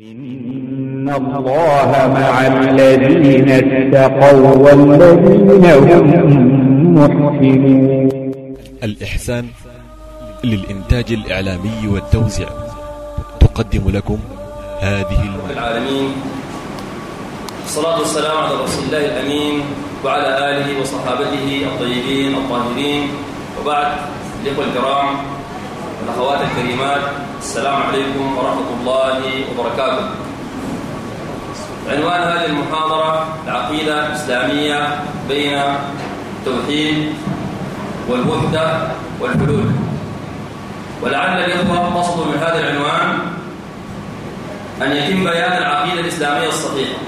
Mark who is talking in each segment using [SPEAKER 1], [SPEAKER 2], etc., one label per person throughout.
[SPEAKER 1] إن الله مع الذين اتقوا والذين هم محسنون الإحسان للإنتاج الإعلامي والتوزيع تقدم لكم هذه المنى العالمين الصلاة والسلام على رسول الله الأمين وعلى آله وصحابته الطيبين الطاهرين وبعد الإخوة الكرام الأخوات الكريمات السلام عليكم ورحمة الله وبركاته عنوان هذه المحاضرة العقيدة الإسلامية بين التوحيد والوحدة والحلول ولعل الإخوة قصدوا من هذا العنوان أن يتم بيان العقيدة الإسلامية الصحيحة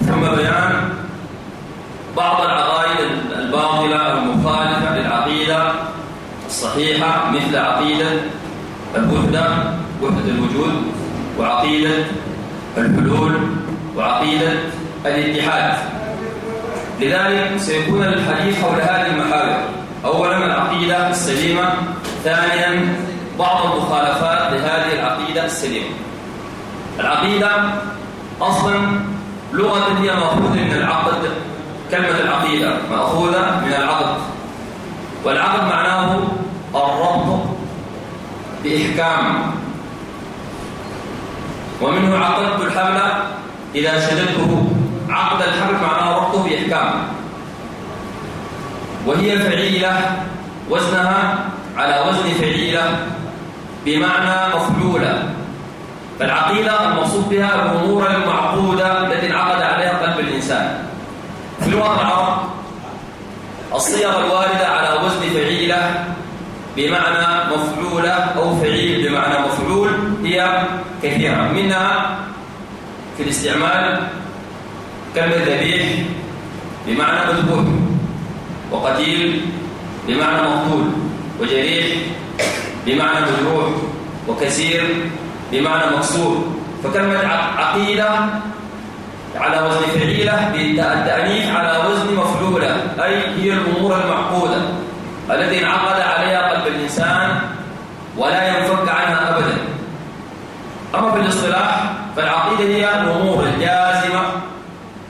[SPEAKER 1] ثم بيان بعض العقائد الباطلة المخالفة للعقيدة الصحيحة مثل عقيدة الوحدة وحدة الوجود وعقيدة الحلول وعقيدة الاتحاد لذلك سيكون الحديث حول هذه المحاور أولا العقيدة السليمة ثانيا بعض المخالفات لهذه العقيدة السليمة العقيدة أصلا لغة هي مأخوذة من العقد كلمة العقيدة مأخوذة من العقد والعقد معناه الربط بإحكام ومنه عقدت الحبل إذا شددته عقد الحبل معناه ربطه بإحكام وهي فعيلة وزنها على وزن فعيلة بمعنى مفعولة فالعقيلة المقصود بها الأمور المعقودة التي انعقد عليها قلب الإنسان في لغة العرب الصيغ الواردة على وزن فعيلة بمعنى مفعولة أو فعيل بمعنى مفعول هي كثيرة منها في الاستعمال كم الذبيح بمعنى مذبوح وقتيل بمعنى مقتول وجريح بمعنى مجروح وكثير بمعنى مكسور فكلمة عقيدة على وزن فعيلة بالتأنيف على وزن مفعولة أي هي الأمور المعقولة التي انعقد عليها قلب الإنسان ولا ينفك عنها أبدا أما في الاصطلاح فالعقيدة هي الأمور الجازمة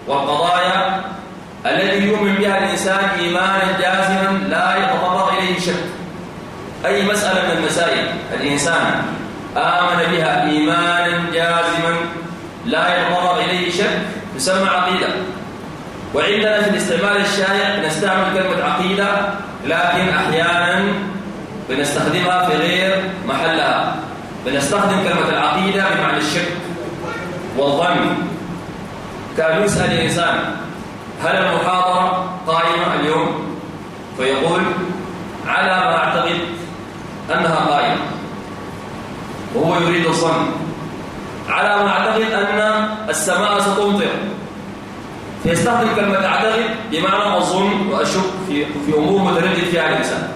[SPEAKER 1] والقضايا التي يؤمن بها الإنسان إيمانا جازما لا يتطرق إليه شك أي مسألة من المسائل الإنسان آمن بها إيمانا جازما لا يتطرب إليه شك تسمى عقيدة وعندنا في الاستعمال الشائع نستعمل كلمة عقيدة لكن أحيانا بنستخدمها في غير محلها بنستخدم كلمة العقيدة بمعنى الشك والظن كان يسأل الإنسان هل المحاضرة قائمة اليوم فيقول على ما أعتقد أنها قائمة وهو يريد الظن على ما اعتقد أن السماء ستمطر فيستخدم كلمة أعتقد بمعنى أظن وأشك في, في أمور متردد فيها الإنسان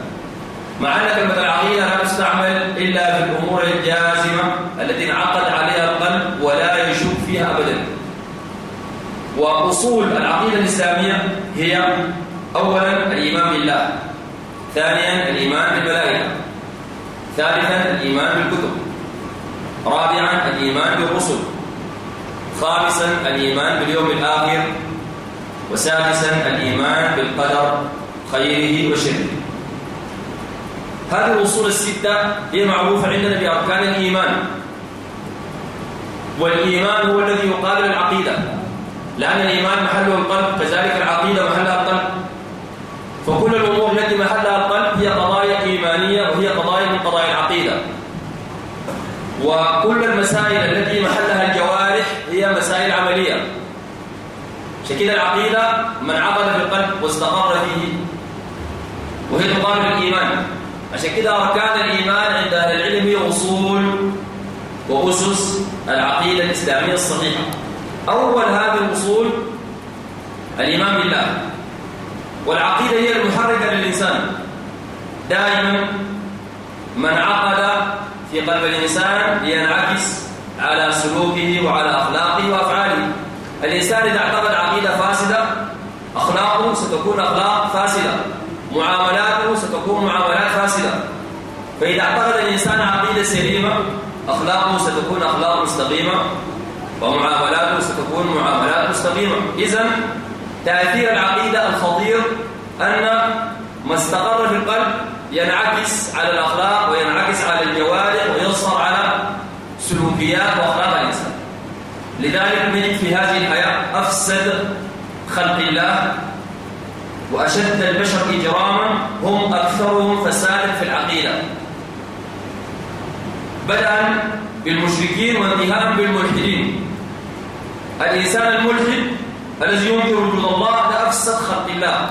[SPEAKER 1] مع أن كلمة العقيدة لا تستعمل إلا في الأمور الجازمة التي انعقد عليها القلب ولا يشك فيها أبدا وأصول العقيدة الإسلامية هي أولا الإيمان بالله ثانيا الإيمان بالملائكة ثالثا الإيمان بالكتب رابعا الإيمان بالرسل خامسا الإيمان باليوم الآخر وسادسا الإيمان بالقدر خيره وشره هذه الأصول الستة هي معروفة عندنا بأركان الإيمان والإيمان هو الذي يقابل العقيدة لأن الإيمان محله القلب كذلك العقيدة محلها القلب فكل وكل المسائل التي محلها الجوارح هي مسائل عملية عشان العقيدة من عقد في القلب واستقر فيه وهي تقارب الإيمان عشان كده أركان الإيمان عند أهل العلم هي أصول وأسس العقيدة الإسلامية الصحيحة أول هذه الأصول الإيمان بالله والعقيدة هي المحركة للإنسان دائما من عقد في قلب الإنسان لينعكس على سلوكه وعلى أخلاقه وأفعاله الإنسان إذا اعتقد عقيدة فاسدة أخلاقه ستكون أخلاق فاسدة معاملاته ستكون معاملات فاسدة فإذا اعتقد الإنسان عقيدة سليمة أخلاقه ستكون أخلاق مستقيمة ومعاملاته ستكون معاملات مستقيمة إذا تأثير العقيدة الخطير أن ما استقر في القلب ينعكس على الأخلاق وينعكس على الجوارح وينصر على سلوكيات وأخلاق الإنسان لذلك من في هذه الحياة أفسد خلق الله وأشد البشر إجراما هم أكثرهم فسادا في العقيدة بدءا بالمشركين وانتهاء بالملحدين الإنسان الملحد الذي ينكر وجود الله ده أفسد خلق الله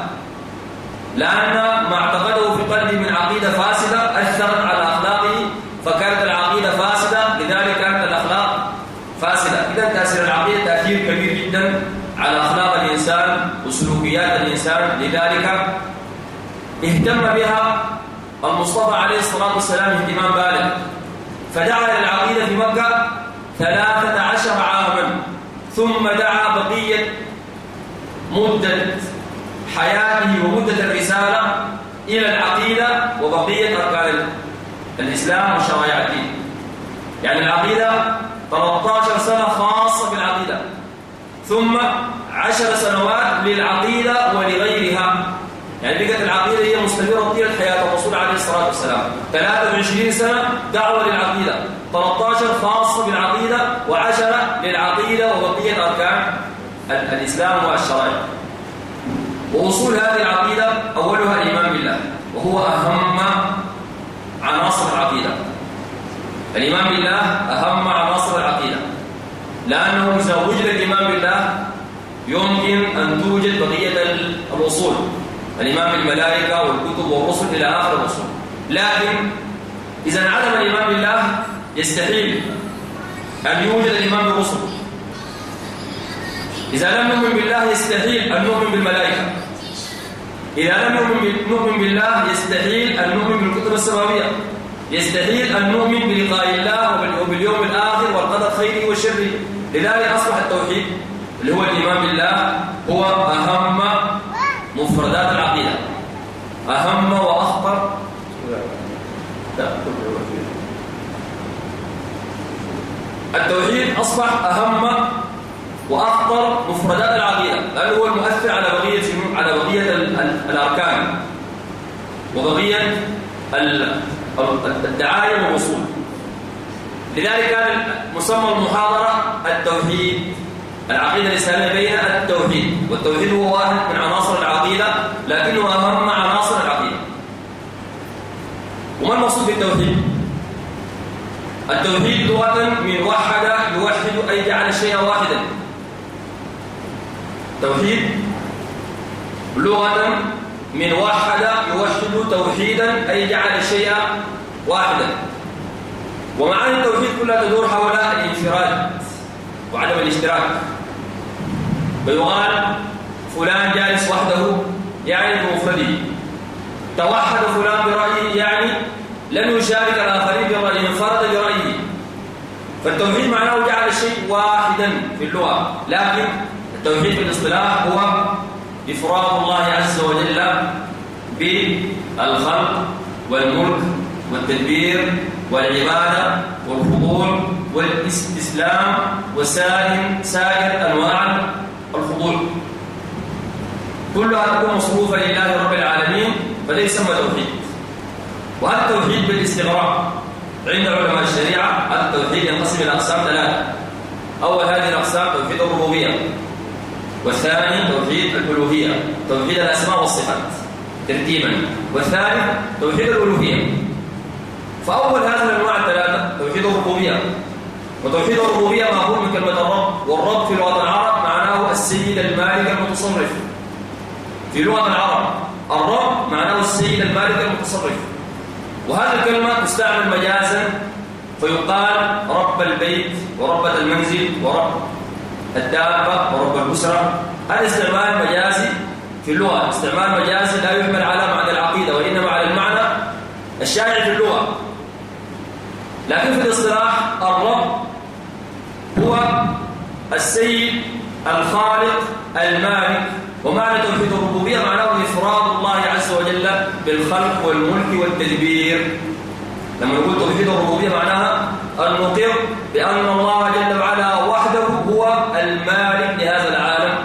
[SPEAKER 1] لأن ما اعتقده في قلبي من عقيدة فاسدة أثرت على أخلاقه فكانت العقيدة فاسدة لذلك كانت الأخلاق فاسدة إذا تأثير العقيدة تأثير كبير جدا على أخلاق الإنسان وسلوكيات الإنسان لذلك اهتم بها المصطفى عليه الصلاة والسلام اهتمام بالغ فدعا للعقيدة في مكة ثلاثة عشر عاما ثم دعا بقية مدة حياته ومدة الرسالة إلى العقيدة وبقية أركان الإسلام وشرائع الدين يعني العقيدة 13 سنة خاصة بالعقيدة ثم 10 سنوات للعقيدة ولغيرها يعني بقت العقيدة هي مستمرة طيلة حياة الرسول عليه الصلاة والسلام 23 سنة دعوة للعقيدة 13 خاصة بالعقيدة و10 للعقيدة وبقية أركان الإسلام والشرائع وأصول هذه العقيدة أولها الإيمان بالله وهو أهم عناصر العقيدة الإيمان بالله أهم عناصر العقيدة لأنه إذا وجد الإيمان بالله يمكن أن توجد بقية الأصول الإيمان بالملائكة والكتب والرسل إلى آخر الرسل لكن إذا انعدم الإيمان بالله يستحيل أن يوجد الإيمان بالرسل إذا لم نؤمن بالله يستحيل أن نؤمن بالملائكة إذا لم نؤمن بالله يستحيل أن نؤمن بالكتب السماوية يستحيل أن نؤمن بلقاء الله وباليوم الآخر والقدر خيره وشره لذلك أصبح التوحيد اللي هو الإيمان بالله هو أهم مفردات العقيدة أهم وأخطر التوحيد أصبح أهم وأخطر مفردات العقيدة لأنه هو المؤثر على على بقية الأركان وبقية الدعاية والوصول لذلك مسمى المحاضرة التوحيد العقيدة الإسلامية بين التوحيد والتوحيد هو واحد من عناصر العقيدة لكنه أهم عناصر العقيدة وما المقصود بالتوحيد؟ التوحيد لغة من وحد يوحد أي جعل الشيء واحدا توحيد لغة من وحد يوحد توحيدا أي جعل الشيء واحدا ومعاني التوحيد كلها تدور حول الانفراد وعدم الاشتراك ويقال فلان جالس وحده يعني بمفرده توحد فلان برأيه يعني لم يشارك الآخرين برأيه انفرد برأيه فالتوحيد معناه جعل الشيء واحدا في اللغة لكن التوحيد في الاصطلاح هو إفراد الله عز وجل بالخلق والملك والتدبير والعبادة والخضوع والإسلام وسائر سائر أنواع الخضوع كلها تكون مصروفة لله رب العالمين فليس ما توحيد وهذا التوحيد بالاستغراق عند علماء الشريعة التوحيد ينقسم إلى أقسام ثلاثة أول هذه الأقسام توحيد الربوبية والثاني توحيد الألوهية توحيد الأسماء والصفات ترتيبا والثالث توحيد الألوهية فأول هذه الأنواع الثلاثة توحيد الربوبية وتوحيد الربوبية مأخوذ من كلمة الرب والرب في لغة العرب معناه السيد المالك المتصرف في لغة العرب الرب معناه السيد المالك المتصرف وهذه الكلمة تستعمل مجازا فيقال رب البيت وربة المنزل ورب الدابة ورب الأسرة هذا استعمال مجازي في اللغة استعمال مجازي لا يحمل على معنى العقيدة وإنما على المعنى الشائع في اللغة لكن في الاصطلاح الرب هو السيد الخالق المالك ومعنى توحيد الربوبية معناه إفراد الله عز وجل بالخلق والملك والتدبير لما نقول توحيد الربوبية معناها المقر بأن الله جل وعلا المالك لهذا العالم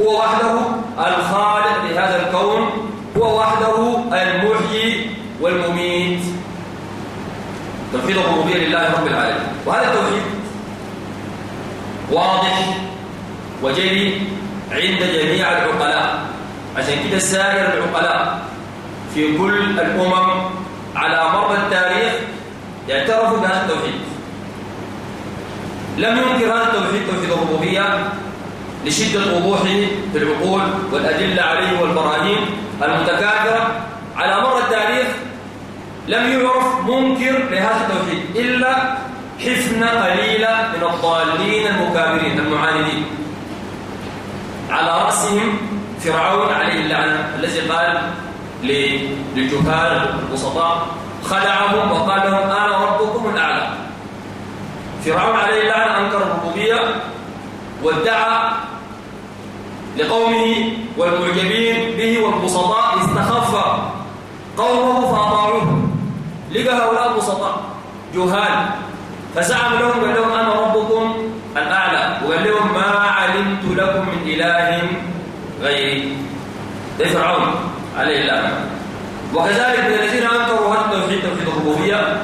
[SPEAKER 1] هو وحده الخالق لهذا الكون هو وحده المحيي والمميت توحيد الربوبيه لله رب العالمين وهذا التوحيد واضح وجلي عند جميع العقلاء عشان كده سائر العقلاء في كل الامم على مر التاريخ يعترفوا بهذا التوحيد لم ينكر هذا التوحيد توحيد الربوبية لشدة وضوحه في العقول والأدلة عليه والبراهين المتكاثرة على مر التاريخ لم يعرف منكر لهذا التوحيد إلا حفنة قليلة من الضالين المكابرين المعاندين على رأسهم فرعون عليه اللعنة الذي قال للجهال البسطاء خدعهم وقال لهم أنا ربكم الأعلى فرعون عليه اللعنة أنكر الربوبية وادعى لقومه والمعجبين به والبسطاء استخف قومه فأطاعوه لقى هؤلاء البسطاء جهال فزعم لهم قال لهم أنا ربكم الأعلى وقال لهم ما علمت لكم من إله غيري ده فرعون عليه اللعنة وكذلك من الذين أنكروا هذا التوحيد توحيد الربوبية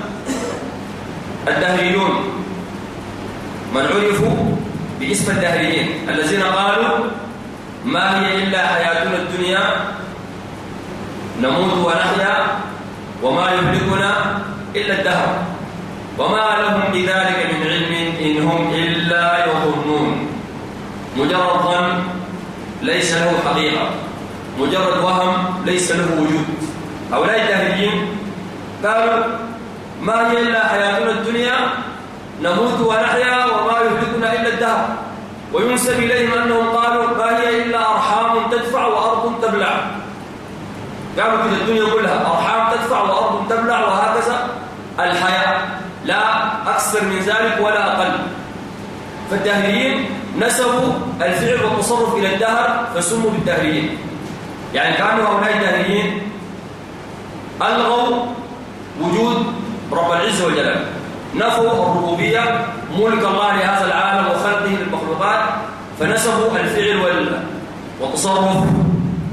[SPEAKER 1] الدهريون من عرفوا باسم الدهريين الذين قالوا ما هي إلا حياتنا الدنيا نموت ونحيا وما يهلكنا إلا الدهر وما لهم بذلك من علم إن هم إلا يظنون مجرد ظن ليس له حقيقة مجرد وهم ليس له وجود هؤلاء الدهريين قالوا ما هي إلا حياتنا الدنيا نموت ونحيا وما يهلكنا إلا الدهر وينسب إليهم أنهم قالوا ما هي إلا أرحام تدفع وأرض تبلع قالوا كده الدنيا كلها أرحام تدفع وأرض تبلع وهكذا الحياة لا أكثر من ذلك ولا أقل فالدهريين نسبوا الفعل والتصرف إلى الدهر فسموا بالدهريين يعني كانوا هؤلاء الدهريين ألغوا وجود رب العزة والجلال نفوا الربوبية ملك الله لهذا العالم وخلقه للمخلوقات فنسبوا الفعل وال... والتصرف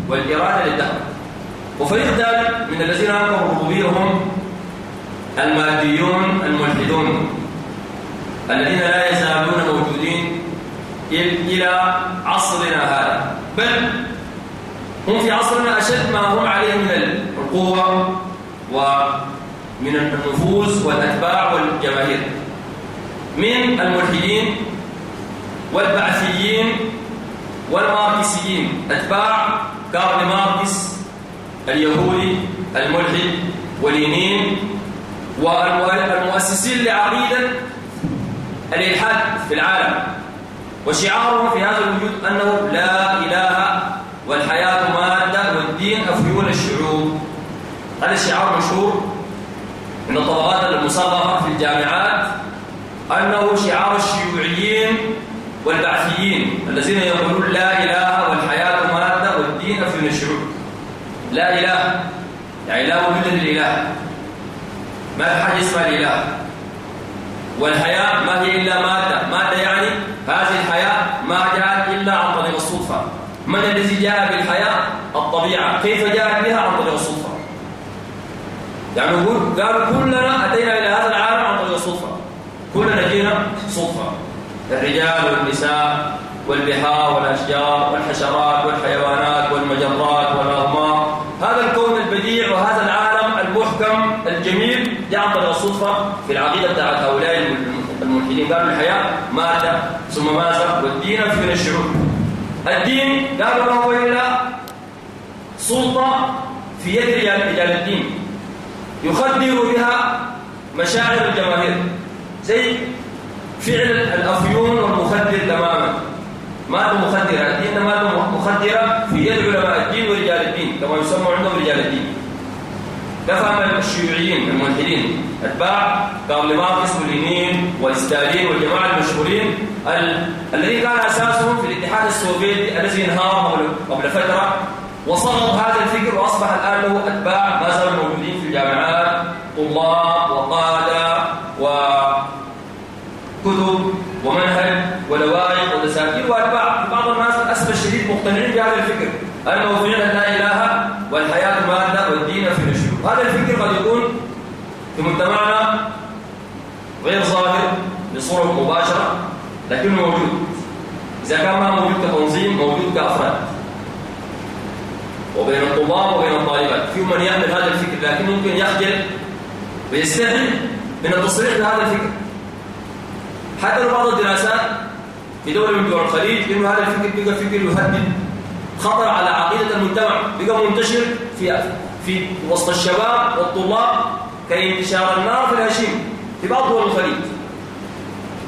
[SPEAKER 1] والإرادة للدهر وفريق ثالث من الذين أنكروا الربوبية هم الماديون الملحدون الذين لا يزالون موجودين إلى عصرنا هذا بل هم في عصرنا أشد ما هم عليه من القوة و من النفوس والأتباع والجماهير من الملحدين والبعثيين والماركسيين أتباع كارل ماركس اليهودي الملحد ولينين والمؤسسين لعقيدة الإلحاد في العالم وشعارهم في هذا الوجود أنه لا إله والحياة مادة والدين أفيون الشعوب هذا الشعار مشهور من الطبقات المصغرة في الجامعات أنه شعار الشيوعيين والبعثيين الذين يقولون لا إله والحياة مادة والدين في الشعوب لا إله يعني لا وجود للإله ما حاجه اسمها الإله والحياة ما هي إلا مادة مادة يعني هذه الحياة ما جاءت إلا عن طريق الصدفة من الذي جاء بالحياة الطبيعة كيف جاءت بها عن طريق الصدفة يعني يقول قال كلنا أتينا إلى هذا العالم عن طريق الصدفة كلنا جينا صدفة الرجال والنساء والبحار والأشجار والحشرات والحيوانات والمجرات والأغمار هذا الكون البديع وهذا العالم المحكم الجميل جاء عن طريق الصدفة في العقيدة بتاعت هؤلاء الملحدين قالوا الحياة مات ثم ماذا والدين من الشعوب الدين قالوا ما هو إلا سلطة في يد رجال الدين يخدر بها مشاعر الجماهير زي فعل الافيون والمخدر تماما ماده مخدره الدين ماده مخدره في يد علماء الدين ورجال الدين كما يسمى عندهم رجال الدين دفع الشيوعيين الملحدين اتباع ماركس ولينين وستالين والجماعه المشهورين ال... الذي كان اساسهم في الاتحاد السوفيتي الذي انهار قبل فتره وصمد هذا الفكر واصبح الان له اتباع ما زالوا موجودين جامعات طلاب وقادة وكتب ومنهج ولوائح ودساتير وأتباع بعض الناس للأسف الشديد مقتنعين بهذا الفكر أنه فعلا لا إله والحياة مادة والدين في نشوء هذا الفكر قد يكون في مجتمعنا غير ظاهر بصورة مباشرة لكنه موجود إذا كان ما موجود كتنظيم موجود كأفراد وبين الطلاب وبين الطالبات في من يحمل هذا الفكر لكن ممكن يخجل ويستهن من التصريح بهذا الفكر حتى لو بعض الدراسات في دول من دول الخليج إنه هذا الفكر بقى فكر يهدد خطر على عقيدة المجتمع بقى منتشر في في وسط الشباب والطلاب كانتشار النار في الهشيم في بعض دول الخليج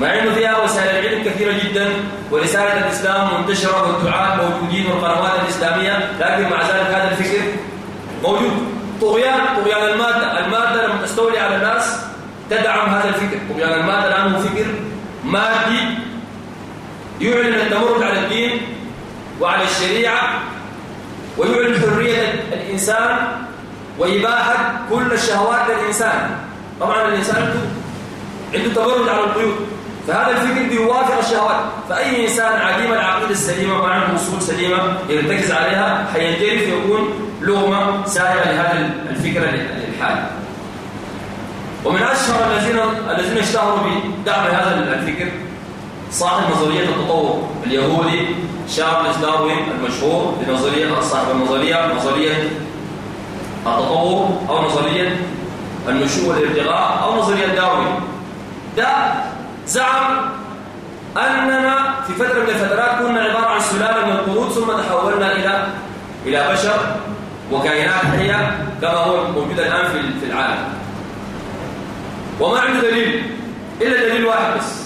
[SPEAKER 1] مع أنه فيها وسائل العلم كثيرة جدا ورسالة الإسلام منتشرة والدعاة موجودين والقنوات الإسلامية لكن مع ذلك هذا الفكر موجود طغيان طغيان المادة المادة لما تستولي على الناس تدعم هذا الفكر طغيان المادة الآن هو فكر مادي يعلن التمرد على الدين وعلى الشريعة ويعلن حرية الإنسان وإباحة كل الشهوات للإنسان طبعا الإنسان عنده تمرد على القيود فهذا الفكر بيوافق الشهوات فأي إنسان عديم العقيدة السليمة وعنده أصول سليمة يرتكز عليها حينجرف يكون لغمة سائلة لهذا الفكر الحالي ومن أشهر الذين الذين اشتهروا بدعم هذا الفكر صاحب نظرية التطور اليهودي شارلز داروين المشهور بنظرية صاحب النظرية نظرية التطور أو نظرية النشوء والارتقاء أو نظرية داروين ده زعم أننا في فترة من الفترات كنا عبارة عن سلالة من القرود ثم تحولنا إلى إلى بشر وكائنات حية كما هو موجود الآن في العالم وما عنده دليل إلا دليل واحد بس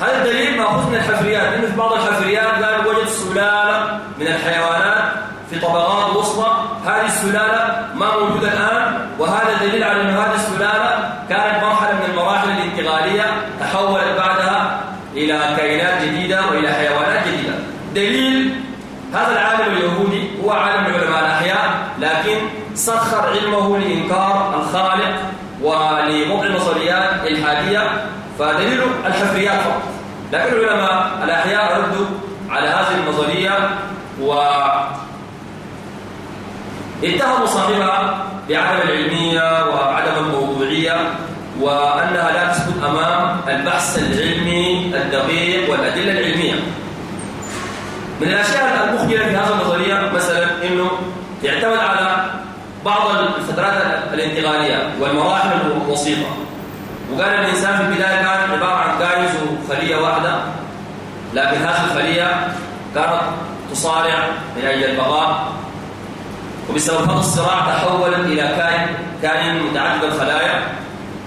[SPEAKER 2] هذا الدليل مأخوذ من الحفريات انه في بعض الحفريات قال
[SPEAKER 1] وجد سلالة من الحيوانات في طبقات وسطى هذه السلالة ما موجودة الآن وهذا دليل على أن هذه السلالة كانت مرحلة انتقالية تحولت بعدها إلى كائنات جديدة وإلى حيوانات جديدة دليل هذا العالم اليهودي هو عالم من علماء الأحياء لكن سخر علمه لإنكار الخالق ولوضع النظريات إلحادية فدليله الحفريات فقط لكن العلماء الأحياء ردوا على هذه النظرية و اتهموا صاحبها بعدم العلمية وعدم الموضوعية و البحث العلمي الدقيق والأدلة العلمية من الأشياء المخبرة في هذه النظرية مثلا أنه يعتمد على بعض الفترات الانتقالية والمراحل الوسيطة وقال الإنسان في البداية كان عبارة عن جايز وخلية واحدة لكن هذه الخلية كانت تصارع من أجل البقاء وبسبب هذا الصراع تحولت إلى كائن كائن متعدد الخلايا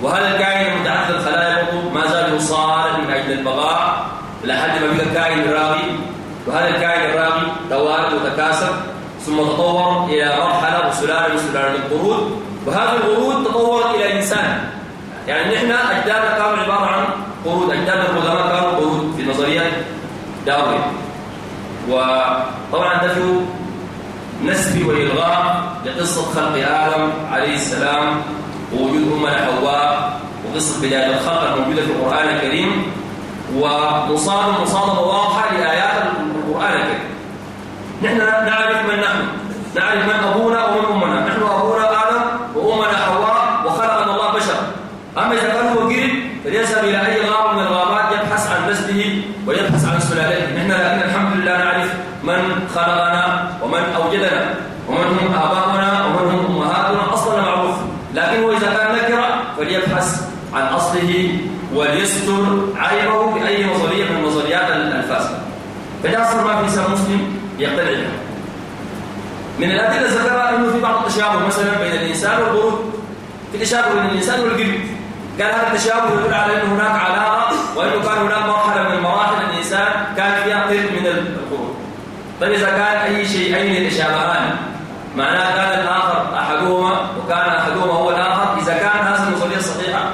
[SPEAKER 1] وهل الكائن المتعدد الخلايا ما زال يصارع من اجل البقاء الى حد ما بقى كائن راغي وهذا الكائن الراغي توالد وتكاثر ثم تطور الى مرحله وسلاله من سلاله القرود وهذه القرود تطورت الى انسان يعني نحن اجدادنا كانوا عباره عن قرود اجداد القدماء كانوا قرود في نظريه داروين وطبعا ده فيه نسب والغاء لقصه خلق ادم عليه السلام ووجود أمنا حواء وقصة بداية الخلق موجودة في القرآن الكريم ومصادمة مصادمة واضحة لآيات القرآن الكريم نحن نعرف من نحن نعرف من أبونا ومن أمنا من الأدلة ذكرها أنه في بعض التشابه مثلا بين الإنسان والقرود في تشابه بين الإنسان والجلد قال هذا التشابه يدل على أن هناك علاقة وأنه كان هناك مرحلة من المراحل الإنسان كان فيها قرد من القرود طيب إذا كان أي شيئين يتشابهان معناه كان الآخر أحدهما وكان أحدهما هو الآخر إذا كان هذا المصلية الصحيحة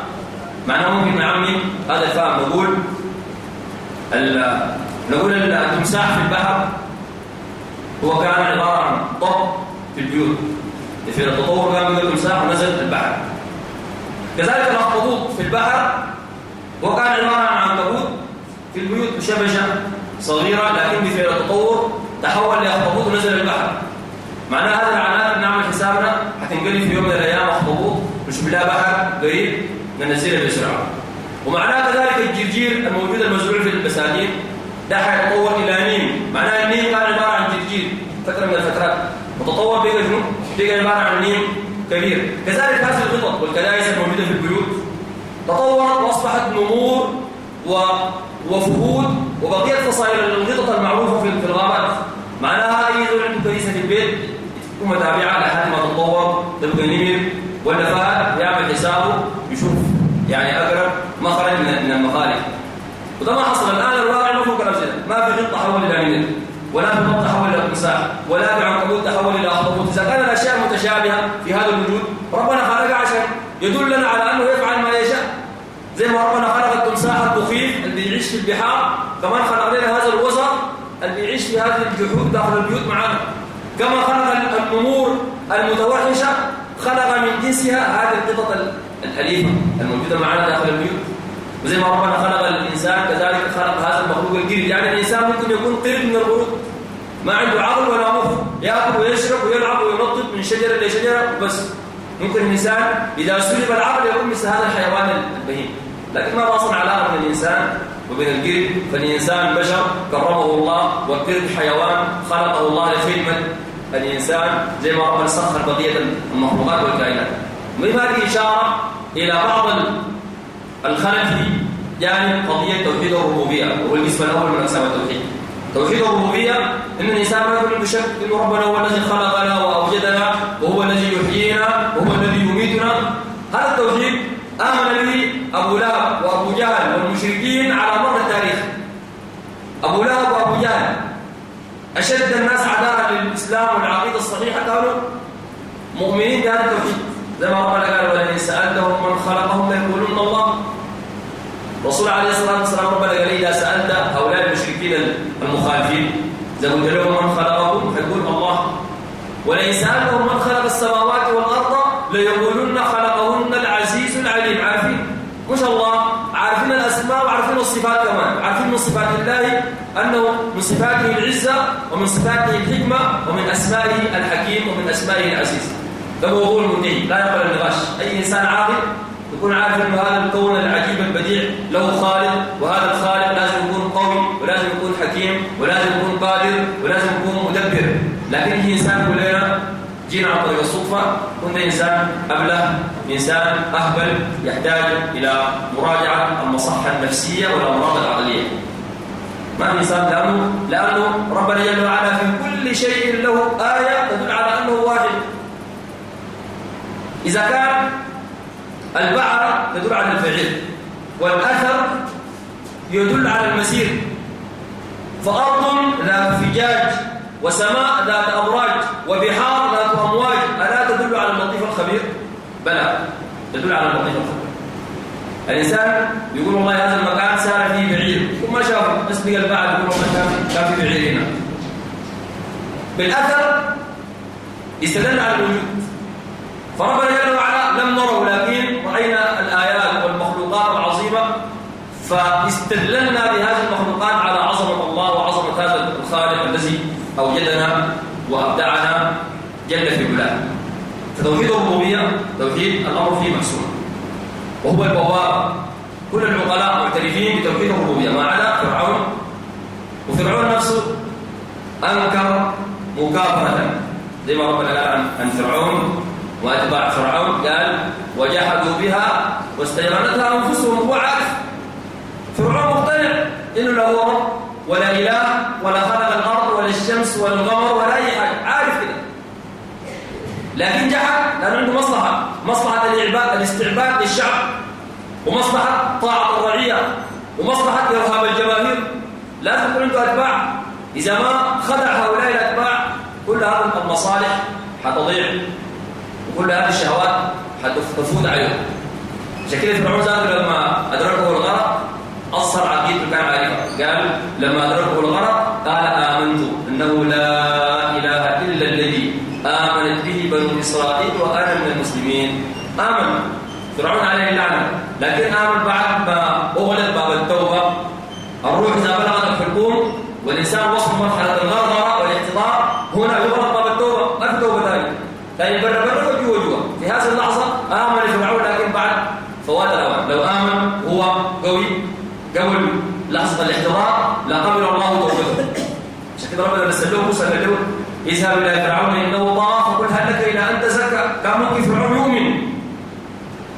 [SPEAKER 1] معناه ممكن نعمم هذا الفهم نقول نقول التمساح في البحر هو كان عبارة عن طب في البيوت في التطور كان بيوت التمساح ونزل البحر كذلك الاخطبوط في البحر هو كان عبارة عن عنكبوت في البيوت شبشة صغيرة لكن بفعل التطور تحول لاخطبوط ونزل البحر معناه هذا العلامه بنعمل حسابنا هتنقلب في يوم من الايام اخطبوط مش بلا بحر قريب ننزلها بسرعه ومعناه كذلك الجرجير الموجود المزروع في البساتين ده هيتطور الى نيم معناه النيم كان عباره فتره من الفترات وتطور بقى جنوب بقى عباره عن مين كبير كذلك هذه الخطط والكنائس الموجوده في البيوت تطورت واصبحت نمور و... وفهود وبقيه فصائل الخطط المعروفه في الغابات معناها اي زول عنده كنيسه في البيت تكون متابعه لحد ما تتطور تبقى نمر والنفاق يعمل حسابه يشوف يعني اقرب مخرج من المخالف وده ما حصل الان الواقع ما فيه ما في خطه حول الى ولا في خطه الإنسان ولا قبول تحول إلى أخطبوت إذا كان الأشياء متشابهة في هذا الوجود ربنا خلقها عشان يدلنا على أنه يفعل ما يشاء زي ما ربنا خلق التمساح الدخيل اللي يعيش في البحار كمان خلق لنا هذا الوسط اللي يعيش في هذه الجحود داخل البيوت معنا كما خلق الأمور المتوحشة خلق من جنسها هذه القطط الأليفة الموجودة معنا داخل البيوت وزي ما ربنا خلق الإنسان كذلك خلق هذا المخلوق الجريد يعني الإنسان ممكن يكون قريب من القرود ما عنده عقل ولا مخ ياكل ويشرب ويلعب وينطط من شجره لشجره وبس ممكن الانسان اذا سلب العقل يكون مثل هذا الحيوان البهيم لكن ما واصل علاقه بين الانسان وبين القرد فالانسان بشر كرمه الله والقرد حيوان خلقه الله لخدمه الانسان زي ما ربنا سخر بقيه المخلوقات والكائنات من هذه اشاره الى بعض الخلل في يعني جانب قضيه توحيد الربوبيه وهو القسم الاول من اقسام التوحيد توحيد الربوبية أن الإنسان ما يؤمن بشك أن ربنا هو الذي خلقنا وأوجدنا وهو الذي يحيينا وهو الذي يميتنا هذا التوحيد آمن به أبو لهب وأبو جهل والمشركين على مر التاريخ أبو لهب وأبو جهل أشد الناس عداء للإسلام والعقيدة الصحيحة قالوا مؤمنين بهذا التوحيد زي ما ربنا قال ولئن سألتهم من خلقهم ليقولون الله الرسول عليه الصلاة والسلام ربنا قال إذا سألت هؤلاء المشركين مخالفين إذا قلت لهم من خلقكم فيقول الله ولئن سألتهم من خلق السماوات والأرض ليقولن خلقهن العزيز العليم عارفين مش الله عارفين الأسماء وعارفين الصفات كمان عارفين من صفات الله أنه من صفاته العزة ومن صفاته الحكمة ومن أسمائه الحكيم ومن أسمائه العزيز ده موضوع منتهي لا يقبل النقاش أي إنسان عاقل يكون عارف انه هذا الكون العجيب البديع له خالق وهذا الخالق لازم يكون قوي ولازم يكون حكيم ولازم يكون قادر ولازم يكون مدبر لكن في انسان كلنا جينا عن طريق الصدفه كنت انسان ابله انسان اهبل يحتاج الى مراجعه المصحه النفسيه والامراض العقليه ما انسان لانه لانه ربنا جل وعلا في كل شيء له ايه تدل على انه واحد اذا كان البعرة تدل على الفعل والأثر يدل على المسير فأرض ذات فجاج وسماء ذات أبراج وبحار ذات أمواج ألا تدل على اللطيف الخبير؟ بلى تدل على اللطيف الخبير الإنسان يقول والله هذا المكان سار فيه بعير وما شافه بس لقى البعض يقول والله كان في بعير هنا بالأثر استدل على الوجود فربنا جل وعلا لم نره لكن فاستدللنا بهذه المخلوقات على عظمة الله وعظمة هذا الخالق الذي أوجدنا وأبدعنا جل في علاه فتوحيد الربوبية توحيد الأمر فيه محسوم وهو البواب كل العقلاء معترفين بتوحيد الربوبية ما عدا فرعون وفرعون نفسه أنكر مكافرة زي ما ربنا قال عن, فرعون وأتباع فرعون قال وجحدوا بها واستيقنتها أنفسهم هو فرعون مقتنع انه لا هو رب ولا اله ولا خلق الارض ولا الشمس ولا القمر ولا اي حاجه عارف كده لكن جحد لانه عنده مصلحه مصلحه الاعباد الاستعباد للشعب ومصلحه طاعه الرعيه
[SPEAKER 2] ومصلحه ارهاب
[SPEAKER 1] الجماهير لا تكون عنده اتباع اذا ما خدع هؤلاء الاتباع كل هذه المصالح حتضيع وكل هذه الشهوات حتفوت عليهم عشان كده فرعون زاد لما ادركه الغرق أصل عقيدته كان عارفها قال لما أدركه الغرق قال آمنت أنه لا إله إلا الذي آمنت به بنو إسرائيل وأنا من المسلمين آمن فرعون عليه اللعنة لكن آمن بعد ما قبل الله توبته عشان كده ربنا بيسلمه موسى قال له اذهب الى فرعون انه طاغى فقل هل لك الى ان تزكى كان ممكن فرعون يؤمن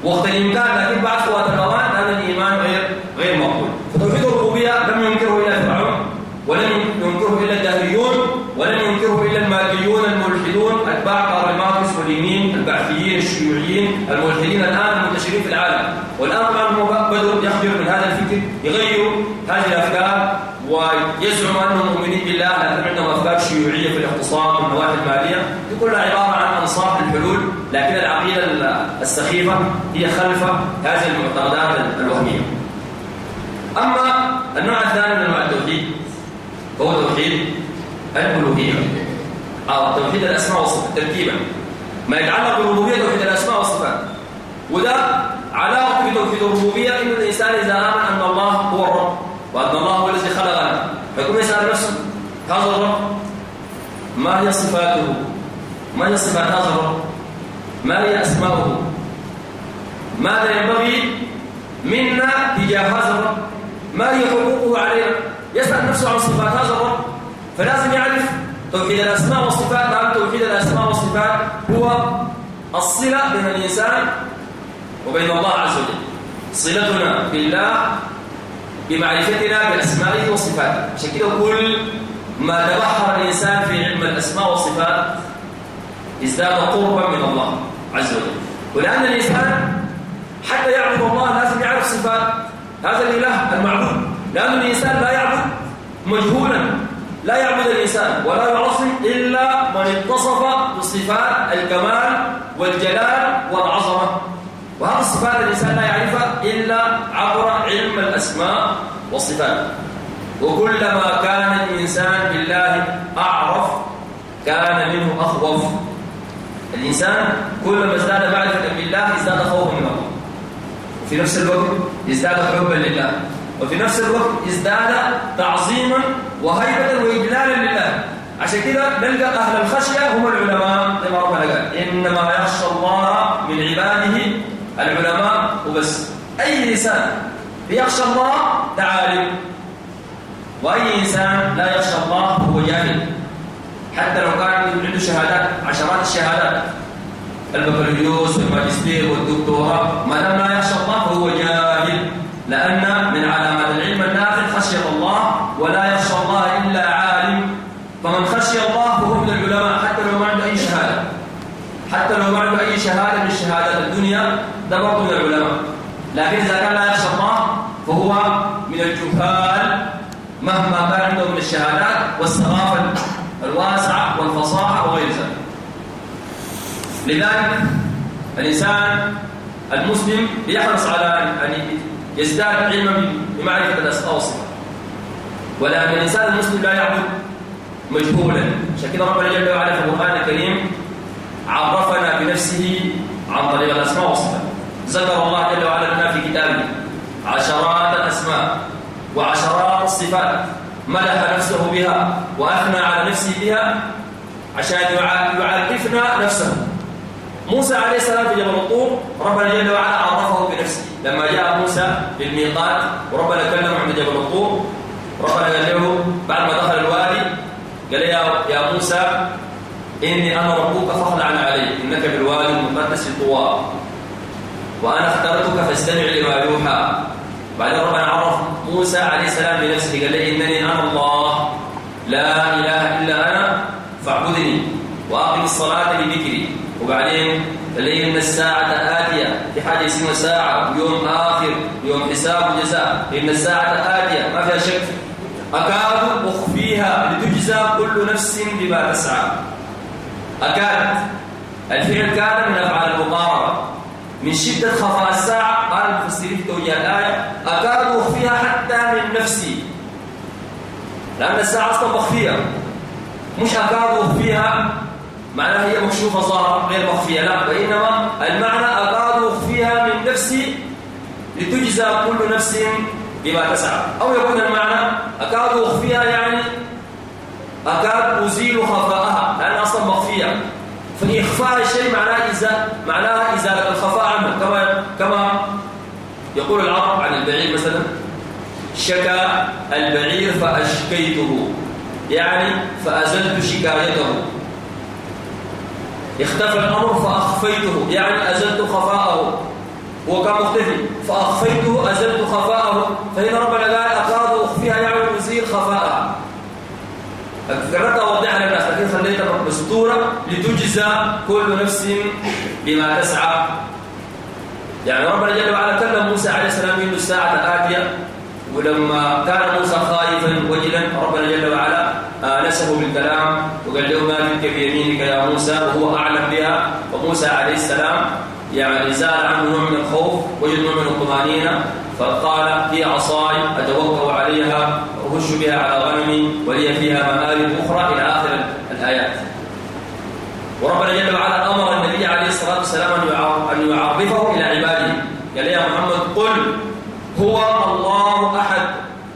[SPEAKER 1] وقت الامكان لكن بعد فوات الاوان هذا الايمان غير غير مقبول فتوحيد الربوبيه لم ينكره الا فرعون ولم ينكره الا الدهريون ولم ينكره الا الماديون الملحدون اتباع كارل ماركس واليمين البعثيين الشيوعيين الملحدين الان المنتشرين في العالم والان كانوا بدر يحضروا من هذا الفكر يغيروا هذه الافكار ويزعم انهم مؤمنين بالله لكن عندهم افكار شيوعيه في الاقتصاد والنواحي الماليه دي كلها عباره عن انصاف للحلول لكن العقيده السخيفه هي خلف هذه المعتقدات الوهميه. اما النوع الثاني من انواع التوحيد هو توحيد الالوهيه او آه، توحيد الاسماء والصفات تركيبا ما يتعلق بالربوبيه توحيد الاسماء والصفات وده علاقه بتوحيد الربوبيه ان الانسان اذا امن ان الله نفسه هذا الرب ما هي صفاته ما هي صفات هذا الرب ما هي أسماؤه ماذا ينبغي منا تجاه هذا الرب ما هي حقوقه علينا يسأل نفسه عن صفات هذا الرب فلازم يعرف توحيد الأسماء والصفات نعم توحيد الأسماء والصفات هو الصلة بين الإنسان وبين الله عز وجل صلتنا بالله بمعرفتنا بأسمائه وصفاته عشان كده كل ما تبحر الإنسان في علم الأسماء والصفات ازداد قربا من الله عز وجل ولأن الإنسان حتى يعرف الله لازم يعرف صفات هذا الإله المعبود لأن الإنسان لا يعبد مجهولا لا يعبد الإنسان ولا يعصي إلا من اتصف بصفات الكمال والجلال والعظمة وهذه الصفات الإنسان لا يعرفها إلا عبر علم الأسماء والصفات وكلما كان الإنسان بالله أعرف كان منه أخوف الإنسان كلما ازداد معرفة بالله ازداد خوفا منه وفي نفس الوقت ازداد حبا لله وفي نفس الوقت ازداد تعظيما وهيبة وإجلالا لله عشان كده نلقى أهل الخشية هم العلماء كما ربنا قال إنما يخشى الله من عباده العلماء وبس أي إنسان يخشى الله ده عالم وأي إنسان لا يخشى الله هو جاهل حتى لو كان عنده شهادات عشرات الشهادات البكالوريوس والماجستير والدكتوراه ما دام لا يخشى الله فهو جاهل لأن من علامات العلم النافع خشية الله ولا يخشى الله إلا عالم فمن خشي الله فهو من العلماء حتى لو ما عنده أي شهادة حتى لو ما عنده أي شهادة من شهادات الدنيا ده برضه من العلماء لكن إذا كان لا يخشى الله فهو من الجهال مهما كان عنده من الشهادات والثقافة الواسعة والفصاحة وغير ذلك لذلك الإنسان المسلم يحرص على أن يزداد علما بمعرفة الأسماء والصفات ولكن الإنسان المسلم لا يعبد مجهولا عشان كده ربنا جل وعلا في القرآن الكريم عرفنا بنفسه عن طريق الأسماء والصفات ذكر الله جل وعلا لنا في كتابه عشرات الأسماء وعشرات الصفات مدح نفسه بها وأثنى على نفسه بها عشان يعرفنا نفسه موسى عليه السلام في جبل الطور ربنا جل وعلا عرفه بنفسه لما جاء موسى للميقات وربنا كلمه عند جبل الطور ربنا قال له بعد ما دخل الوادي قال يا يا موسى اني انا ربك فاخلع علي انك بالوادي المقدس الطوار وأنا اخترتك فاستمع لما يوحى بعد ربنا عرف موسى عليه السلام بنفسه قال لي إنني أنا الله لا إله إلا أنا فاعبدني وأقم الصلاة لذكري وبعدين قال لي إن الساعة آتية في حاجة اسمها ساعة يوم آخر يوم حساب وجزاء إن الساعة آتية ما فيها شك أكاد أخفيها لتجزى كل نفس بما تسعى أكاد الفعل كان من أفعال المقاربة من شدة خفاء الساعة قال المفسرين في توجيه الآية أكاد أخفيها حتى من نفسي لأن الساعة أصلا مخفية مش أكاد أخفيها معناها هي مكشوفة ظاهرة غير مخفية لا وإنما المعنى أكاد أخفيها من نفسي لتجزى كل نفس بما تسعى أو يكون المعنى أكاد أخفيها يعني أكاد أزيل خفاءها لأنها أصلا مخفية إخفاء الشيء معناه إزالة معناها إزالة الخفاء عنه كما كما يقول العرب عن البعير مثلا شكا البعير فأشكيته يعني فأزلت شكايته اختفى الأمر فأخفيته يعني أزلت خفاءه هو كان مختفي فأخفيته أزلت خفاءه فإن رب العالمين أقاده جربت اوضحها للناس لكن خليتها مسطوره لتجزى كل نفس بما تسعى يعني ربنا جل وعلا كلم موسى عليه السلام انه الساعه اتيه ولما كان موسى خائفا وجلا ربنا جل وعلا آنسه بالكلام وقال له ما تلك بيمينك يا موسى وهو أعلم بها وموسى عليه السلام يعني زال عنه نوع من الخوف وجد نوع من الطمأنينة فقال هي عصاي أتوكل عليها أهش بها على غنمي ولي فيها مآرب أخرى إلى آخر الآيات وربنا جل وعلا أمر النبي عليه الصلاة والسلام أن يعرفه إلى عباده قال يا محمد قل هو الله أحد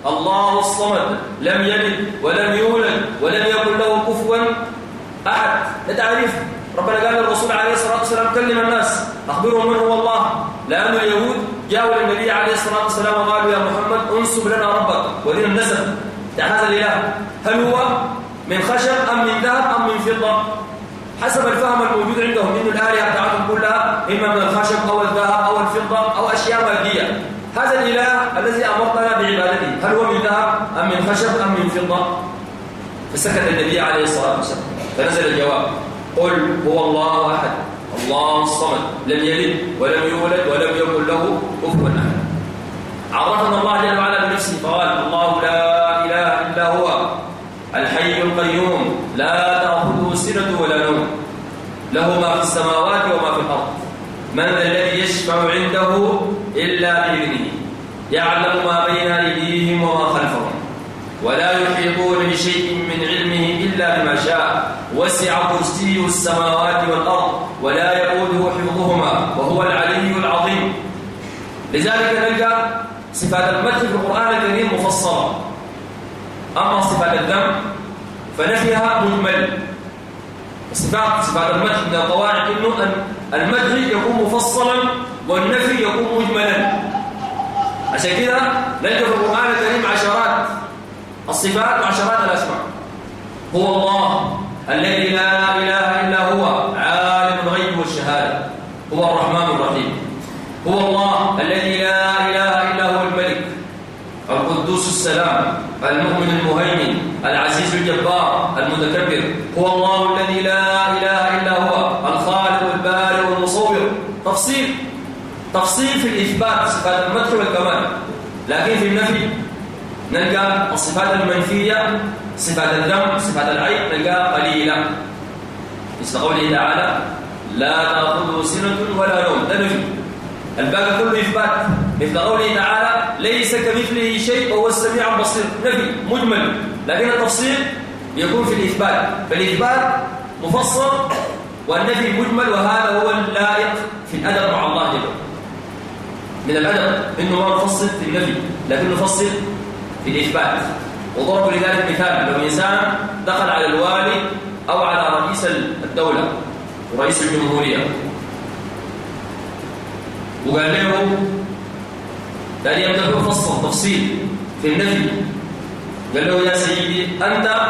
[SPEAKER 1] الله الصمد لم يلد ولم يولد ولم يكن له كفوا أحد ده تعريفه ربنا قال للرسول عليه الصلاة والسلام كلم الناس أخبرهم من هو الله لأن اليهود جاءوا للنبي عليه الصلاة والسلام وقالوا يا محمد انسب لنا ربك ودين النسب يعني هذا الإله هل هو من خشب أم من ذهب أم من فضة حسب الفهم الموجود عندهم إن الآلهة بتاعتهم كلها إما من الخشب أو الذهب أو الفضة أو أشياء مادية هذا الإله الذي أمرتنا بعبادته هل هو من ذهب أم من خشب أم من فضة فسكت النبي عليه الصلاة والسلام فنزل الجواب قل هو الله أحد الله الصمد لم يلد ولم يولد ولم يكن له كفوا أحد عرفنا الله جل وعلا بنفسه فقال الله لا إله إلا هو الحي القيوم لا تأخذه سنة ولا نوم له ما في السماوات وما في الأرض من ذا الذي يشفع عنده إلا بإذنه يعلم ما بين أيديهم وما خلفهم ولا يحيطون بشيء من علمه إلا بما شاء وسع كرسي السماوات والأرض ولا يؤوده حفظهما وهو العلي العظيم لذلك نلقى صفات المدح في القرآن الكريم مفصلة أما صفات الذم فنفيها مجمل صفات صفات المدح من القواعد انه ان المدح يكون مفصلا والنفي يكون مجملا عشان كده نلقى في القرآن الكريم عشرات الصفات وعشرات الأسماء هو الله الذي لا إله إلا هو عالم الغيب والشهادة هو الرحمن الرحيم هو الله الذي لا إله إلا هو الملك القدوس السلام المؤمن المهيمن العزيز الجبار المتكبر هو الله الذي لا إله إلا هو الخالق البارئ والمصور تفصيل تفصيل في الإثبات صفات المدح والكمال لكن في النفي نلقى الصفات المنفية صفات الذنب صفات العيب نلقاها قليلة مثل قوله تعالى لا تأخذه سنة ولا نوم ده نفي الباقي كله إثبات مثل قوله تعالى ليس كمثله شيء وهو السميع البصير نفي مجمل لكن التفصيل يكون في الإثبات فالإثبات مفصل والنفي مجمل وهذا هو اللائق في الأدب مع الله جل من الأدب إنه ما نفصل في النفي لكن نفصل في الإثبات وضربوا لذلك مثال لو إنسان دخل على الوالي أو على رئيس الدولة ورئيس الجمهورية وقال له يعني يبدأ فصل تفصيل في النفي قال له يا سيدي أنت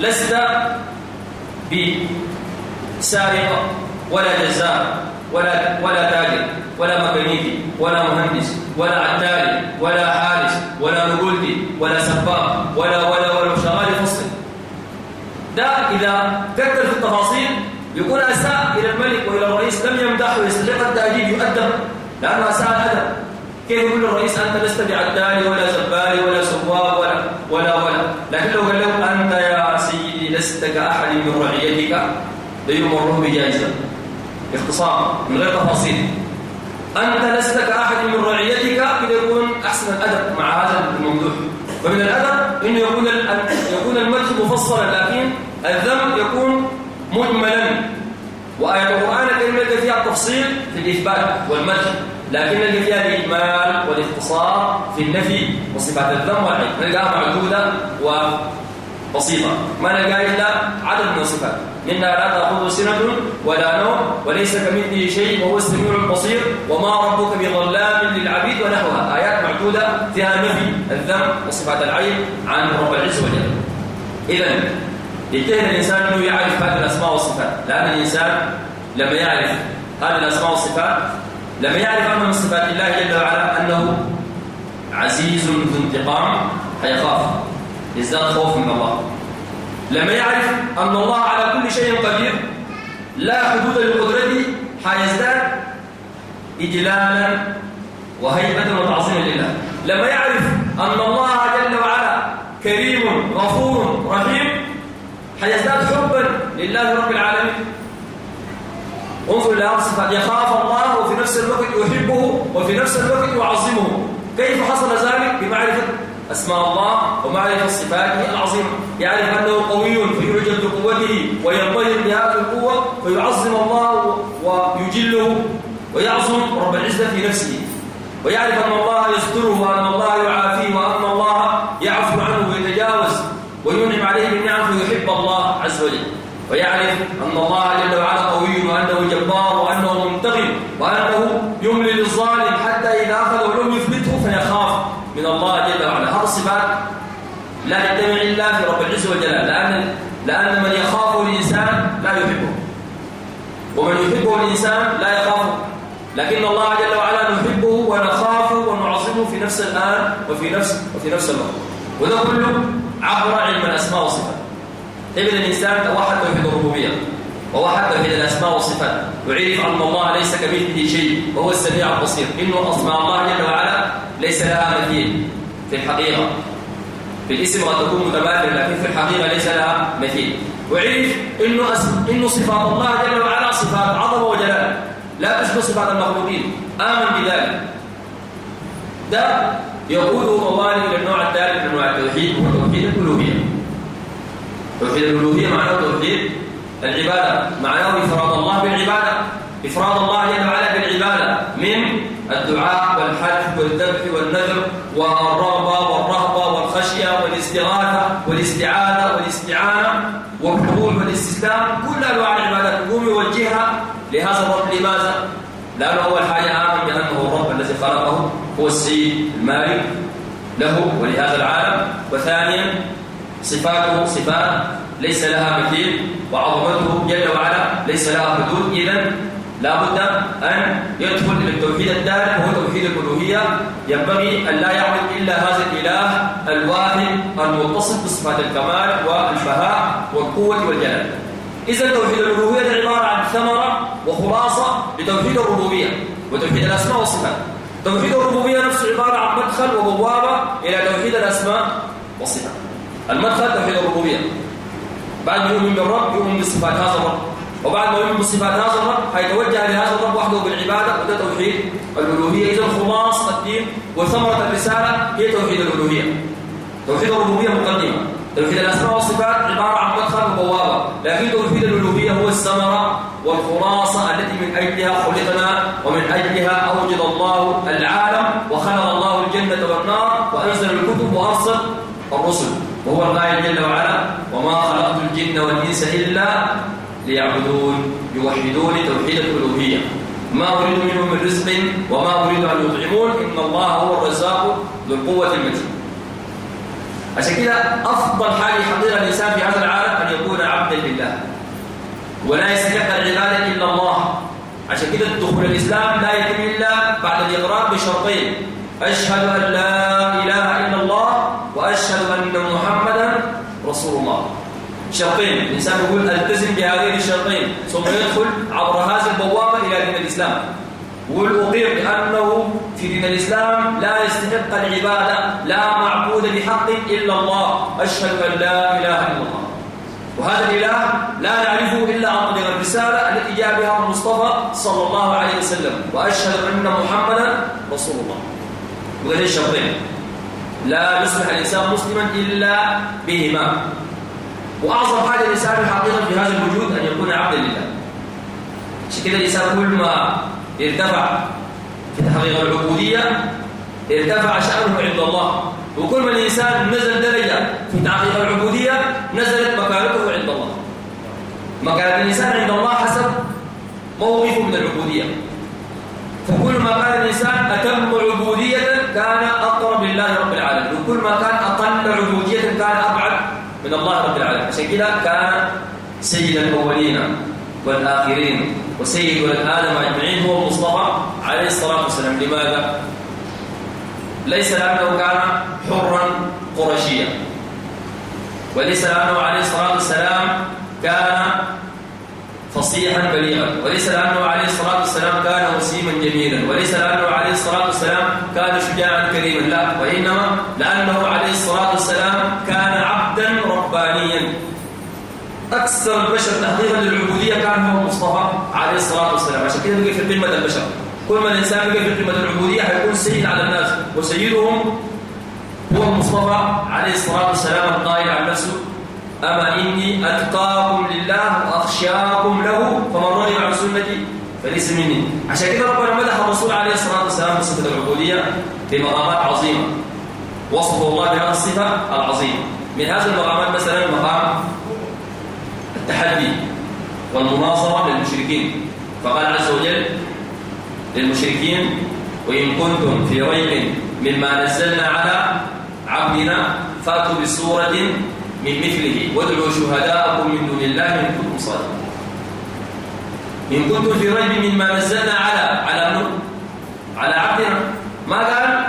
[SPEAKER 1] لست بسارق ولا جزار ولا ولا تاجر ولا ميكانيكي ولا مهندس ولا عتالي ولا حارس ولا مجلدي ولا سباق ولا ولا ولا شغال يفصل ده إذا كثر في التفاصيل يكون أساء إلى الملك وإلى الرئيس لم يمدحه يستحق التأديب يؤدب لأنه أساء الأدب كيف يقول الرئيس أنت لست بعدالي ولا زبالي ولا سواق ولا ولا ولا لكن لو قال له أنت يا سيدي لست كأحد من رعيتك ده بجائزة باختصار من غير تفاصيل أنت لست كأحد من رعيتك إن يكون أحسن الأدب مع هذا الممدوح فمن الأدب أن يكون يكون المدح مفصلا لكن الذم يكون مجملا وآية القرآن الكريمة التي فيها التفصيل في الإثبات والمدح لكن اللي فيها الإجمال والاختصار في النفي وصفات الذم والعيب نلقاها و بسيطة ما أنا إلا عدد من الصفات منها لا تأخذه سنة ولا نوم وليس كمثله شيء وهو السميع البصير وما ربك بظلام للعبيد ونحوها آيات معدودة فيها نفي الذم وصفات العين عن رب العز وجل إذا يجتهد الإنسان أنه يعرف هذه الأسماء والصفات لأن الإنسان لما يعرف هذه الأسماء والصفات
[SPEAKER 2] لما يعرف أن من صفات
[SPEAKER 1] الله جل وعلا أنه عزيز ذو انتقام فيخاف يزداد خوف من الله لما يعرف أن الله على كل شيء قدير لا حدود لقدرته حيزداد إجلالا وهيبة وتعظيما لله لما يعرف أن الله جل وعلا كريم غفور رحيم حيزداد حبا لله رب العالمين انظر إلى صفات يخاف الله وفي نفس الوقت يحبه وفي نفس الوقت يعظمه كيف حصل ذلك بمعرفة أسماء الله ومعرفة صفاته العظيمة يعرف أنه قوي فيعجب بقوته وينطلق بهذه القوة فيعظم الله ويجله ويعظم رب العزة في نفسه ويعرف أن الله يستره وأن الله يعافيه وأن الله يعفو عنه ويتجاوز وينعم عليه بالنعم فيحب الله عز وجل ويعرف أن الله جل وعلا قوي وأنه جبار وأنه منتقم وأنه يملي للظالم حتى إذا أخذه لم يثبته فيخاف من الله جل وعلا الصفات لا يتبع الا في رب العز وجل لان لان من يخافه الانسان لا يحبه ومن يحبه الانسان لا يخافه لكن الله جل وعلا نحبه ونخافه ونعظمه في نفس الان وفي نفس وفي نفس الوقت وده كله عبر علم الاسماء والصفات طيب ابن الانسان توحد توحيد الربوبيه ووحد توحيد الاسماء والصفات وعرف ان الله ليس كمثله شيء وهو السميع البصير انه اسماء الله جل وعلا ليس لها مثيل في الحقيقة في الاسم قد تكون متبادلة لكن في الحقيقة ليس لها مثيل وعرف إنه, أس... إنه صفات الله جل وعلا صفات عظمة وجلال لا تشبه صفات المخلوقين آمن بذلك ده يقوله موالد إلى النوع الثالث من انواع التوحيد هو توحيد الألوهية توحيد الألوهية معناه توحيد العبادة معناه إفراد الله بالعبادة إفراد الله جل وعلا بالعبادة من الدعاء والحج والذبح والنذر والرغبة والرهبة والخشية والاستغاثة والاستعاذة والاستعانة والقبول والاستسلام كل أنواع العبادات يقوم يوجهها لهذا الرب لماذا؟ لأنه أول حاجة آمن بأنه الرب الذي خلقه هو السيد المالك له ولهذا العالم وثانيا صفاته صفات ليس لها مثيل وعظمته جل وعلا ليس لها حدود إذا لابد أن يدخل إلى التوحيد الدارك وهو توحيد الألوهية ينبغي أن لا يعبد إلا هذا الإله الواحد المتصف بصفات الكمال والفهاء والقوة والجلال إذا توحيد الألوهية عبارة عن ثمرة وخلاصة لتوحيد الربوبية وتوحيد الأسماء والصفات توحيد الربوبية نفسه عبارة عن مدخل وبوابة إلى توحيد الأسماء والصفات المدخل توحيد الربوبية بعد يؤمن بالرب يؤمن بصفات هذا الرب وبعد ما يؤمن بصفات هذا الرب هيتوجه لهذا الرب وحده بالعبادة وده توحيد الألوهية إذا خلاص الدين وثمرة الرسالة هي توحيد الألوهية توحيد الربوبية مقدمة توحيد الأسماء والصفات عبارة عن مدخل وبوابة لكن توحيد الألوهية هو الثمرة والخلاصة التي من أجلها خلقنا ومن أجلها أوجد الله العالم وخلق الله الجنة والنار وأنزل الكتب وأرسل الرسل وهو القائل جل وعلا وما خلقت الجن والإنس إلا ليعبدون يوحدون توحيد الالوهيه ما اريد منهم من رزق وما اريد ان يطعمون ان الله هو الرزاق ذو القوه المتين عشان كده افضل حال يحضرها الانسان في هذا العالم ان يكون عبدا لله ولا يستحق العباده الا الله عشان كده دخول الاسلام لا يتم الا بعد الاقرار بشرطين اشهد ان لا اله الا الله واشهد ان محمدا رسول الله شرطين الإنسان يقول ألتزم بهذين الشرطين ثم يدخل عبر هذه البوابة إلى دين الإسلام والأقيم بأنه في دين الإسلام لا يستحق العبادة لا معبود بحق إلا الله أشهد أن لا إله إلا الله وهذا الإله لا نعرفه إلا عن طريق الرسالة التي جاء بها المصطفى صلى الله عليه وسلم وأشهد أن محمدا رسول الله وهذه الشرطين لا يصبح الإنسان مسلما إلا بهما واعظم حاجه الانسان حقيقه في هذا الوجود ان يكون عبدا لله عشان كده الانسان كل ما ارتفع في تحقيق العبوديه ارتفع شأنه عند الله وكل ما الإنسان نزل درجة في تحقيق العبودية نزلت مكانته عند الله مكانة الإنسان عند الله حسب موقفه من العبودية فكل ما كان الإنسان أتم عبودية كان أقرب لله رب العالمين وكل ما كان أقل عبودية كان أبعد من الله رب العالمين عشان كده كان سيد الاولين والاخرين وسيد ولد ادم اجمعين هو المصطفى عليه الصلاه والسلام لماذا؟ ليس لانه كان حرا قرشيا وليس لانه عليه الصلاه والسلام كان فصيحا بليغا وليس لأنه عليه الصلاة والسلام كان وسيما جميلا وليس لأنه عليه الصلاة والسلام كان شجاعا كريما لا وإنما لأنه عليه الصلاة والسلام كان عبدا ربانيا أكثر البشر تحقيقا للعبودية كان هو المصطفى عليه الصلاة والسلام عشان كده بيجي في قمة البشر كل ما الإنسان بيجي في قمة العبودية هيكون سيد على الناس وسيدهم هو المصطفى عليه الصلاة والسلام القائل عن نفسه أما إني أتقاكم لله وأخشاكم له فمن رضي عن سنتي فليس مني عشان كده ربنا مدح الرسول عليه الصلاة والسلام بصفة العبودية بمقامات عظيمة وصفه الله بهذه الصفة العظيمة من هذه المقامات مثلا مقام التحدي والمناصرة للمشركين فقال عز وجل للمشركين وإن كنتم في ريب مما نزلنا على عبدنا فاتوا بسورة من مثله وادعوا شهداءكم من دون الله إن كنتم صادقين إن كنتم في ريب مما نزلنا على على من على عبدنا ما قال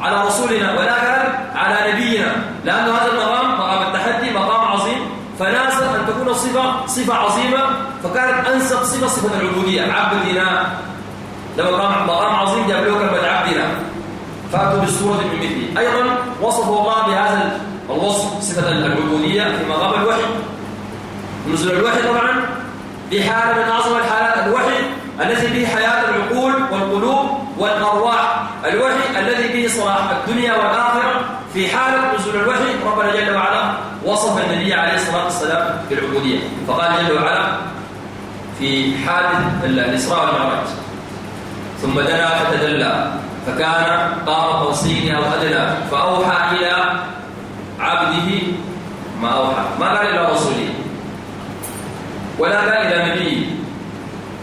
[SPEAKER 1] على رسولنا ولا قال على نبينا لأن هذا المقام مقام التحدي مقام عظيم فناسب أن تكون الصفة صفة عظيمة فكانت أنسب صفة صفة العبودية عبدنا لما مقام مقام عظيم جاب له كلمة عبدنا فأتوا بالصورة من مثله أيضا وصف الله بهذا الوصف صفة العبودية نزول الوحي طبعا في حالة من أعظم الحالات الوحي الذي به حياة العقول والقلوب والأرواح الوحي الذي به صلاح الدنيا والآخرة في حالة نزول الوحي ربنا جل وعلا وصف النبي عليه الصلاة والسلام بالعبودية فقال جل وعلا في حال الإسراء والمعراج ثم دنا فتدلى فكان قام قوسين أو أدنى فأوحى إلى عبده ما أوحى ما قال إلى رسوله ولا باء إلى نبيه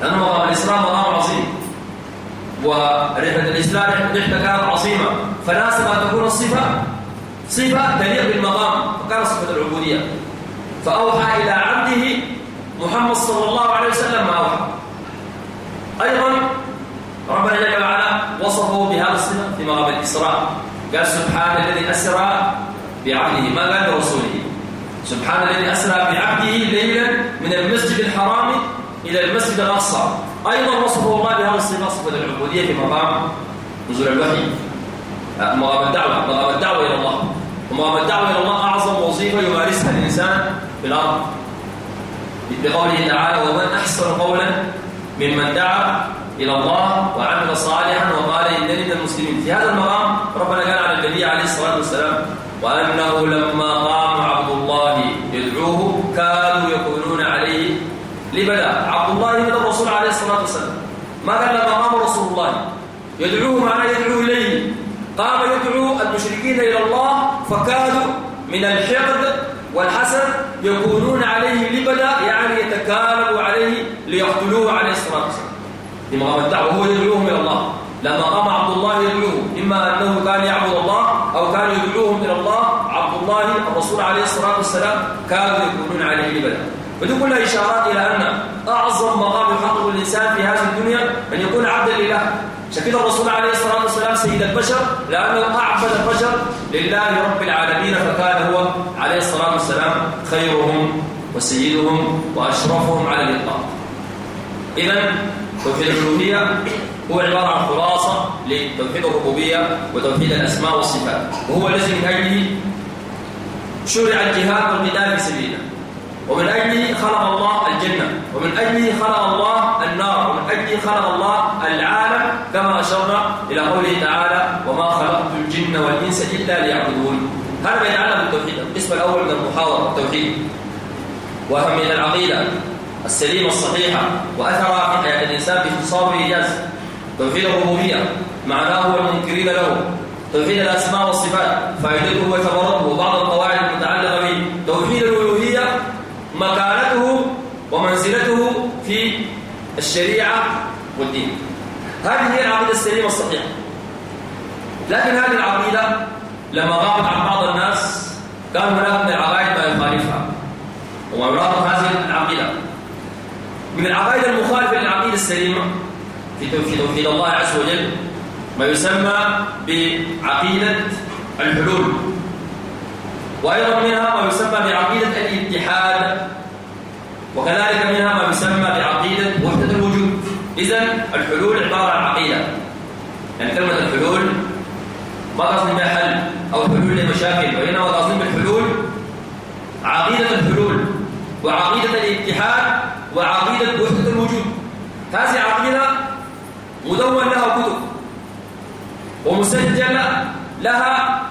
[SPEAKER 1] لأن الإسلام مقام عظيم ورحلة الإسلام رحلة كانت عظيمة فلازم أن تكون الصفة صفة تليق بالمقام فكان صفة العبودية فأوحى إلى عبده محمد صلى الله عليه وسلم ما أوحى أيضا ربنا جل وعلا وصفه بهذا الصفة في مقام الإسراء قال سبحان الذي أسرى بعبده ما قال برسوله سبحان الذي أسرى بعبده ليلا من المسجد الحرام إلى المسجد الأقصى أيضا وصفه الله بهذا الصفة صفة العبودية في مقام نزول الوحي أه، مقام الدعوة مقام الدعوة إلى الله ومقام الدعوة إلى الله أعظم وظيفة يمارسها الإنسان في الأرض بقوله تعالى ومن أحسن قولا ممن دعا إلى الله وعمل صالحا وقال إنني من المسلمين في هذا المقام ربنا قال على النبي عليه الصلاة والسلام وأنه لما قام عبد الله يدعوه كانوا يكونون عليه لبلا عبد الله بن الرسول عليه الصلاة والسلام ما قال لما قام رسول الله يدعوه معنا يدعو إليه قام يدعو المشركين إلى الله فكادوا من الحقد والحسد يكونون عليه لبلا يعني يتكالبوا عليه ليقتلوه عليه الصلاة والسلام لما قام الدعوة هو يدعوهم إلى الله لما قام عبد الله يدعوهم إما أنه كان يعبد الله أو كان يدعوهم إلى الله عبد الله الرسول عليه الصلاة والسلام كانوا يكونون عليه لبدا فدي كلها إشارات إلى أن أعظم مقام يحقق الإنسان في هذه الدنيا أن يكون عبدا لله شكل الرسول عليه الصلاة والسلام سيد البشر لأنه أعبد البشر لله رب العالمين فكان هو عليه الصلاة والسلام خيرهم وسيدهم وأشرفهم على الإطلاق إذا توحيد الألوهية هو عبارة عن خلاصة لتوحيد الربوبية وتوحيد الأسماء والصفات وهو الذي من أجله شرع الجهاد والقتال في سبيله ومن أجله خلق الله الجنة ومن أجله خلق الله النار ومن أجله خلق الله العالم كما أشرنا إلى قوله تعالى وما خلقت الجن والإنس إلا ليعبدون هذا ما يتعلق بالتوحيد القسم الأول من المحاضرة التوحيد وأهمية العقيدة السليمة الصحيحة وأثرها في حياة الإنسان في اختصار وإيجاز توحيد الربوبية معناه والمنكرين له توحيد الأسماء والصفات فيدركه وتبرده وبعض القواعد المتعلقة به توحيد الألوهية مكانته ومنزلته في الشريعة والدين هذه هي العقيدة السليمة الصحيحة لكن هذه العقيدة لما غابت عن بعض الناس كان هناك من العقائد ما يخالفها وما هذه العقيدة من العقائد المخالفة للعقيدة السليمة في توحيد توحيد الله عز وجل ما يسمى بعقيدة الحلول وأيضا منها ما يسمى بعقيدة الاتحاد وكذلك منها ما يسمى بعقيدة وحدة الوجود إذا الحلول عبارة عن عقيدة يعني كلمة الحلول ما قصد بها حل أو حلول لمشاكل وإنما قصد بالحلول عقيدة الحلول وعقيدة الاتحاد وعقيدة وحدة الوجود هذه عقيدة مدون لها كتب ومسجل لها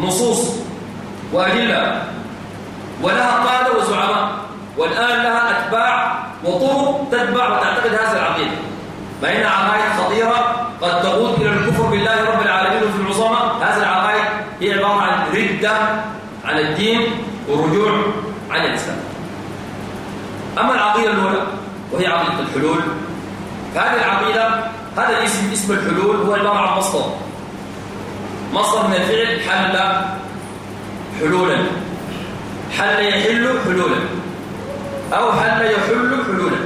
[SPEAKER 1] نصوص وأدلة ولها قادة وزعماء والآن لها أتباع وطرق تتبع وتعتقد هذا العقيدة بين عقائد خطيرة قد تقود إلى الكفر بالله رب العالمين وفي العظمة هذا العقائد هي عبارة عن ردة عن الدين ورجوع عن الإسلام أما العقيدة الأولى وهي عقيدة الحلول فهذه العقيدة هذا الاسم اسم الحلول هو عبارة عن مصدر مصدر من الفعل حل حلولا حل يحل حلولا أو حل يحل حلولا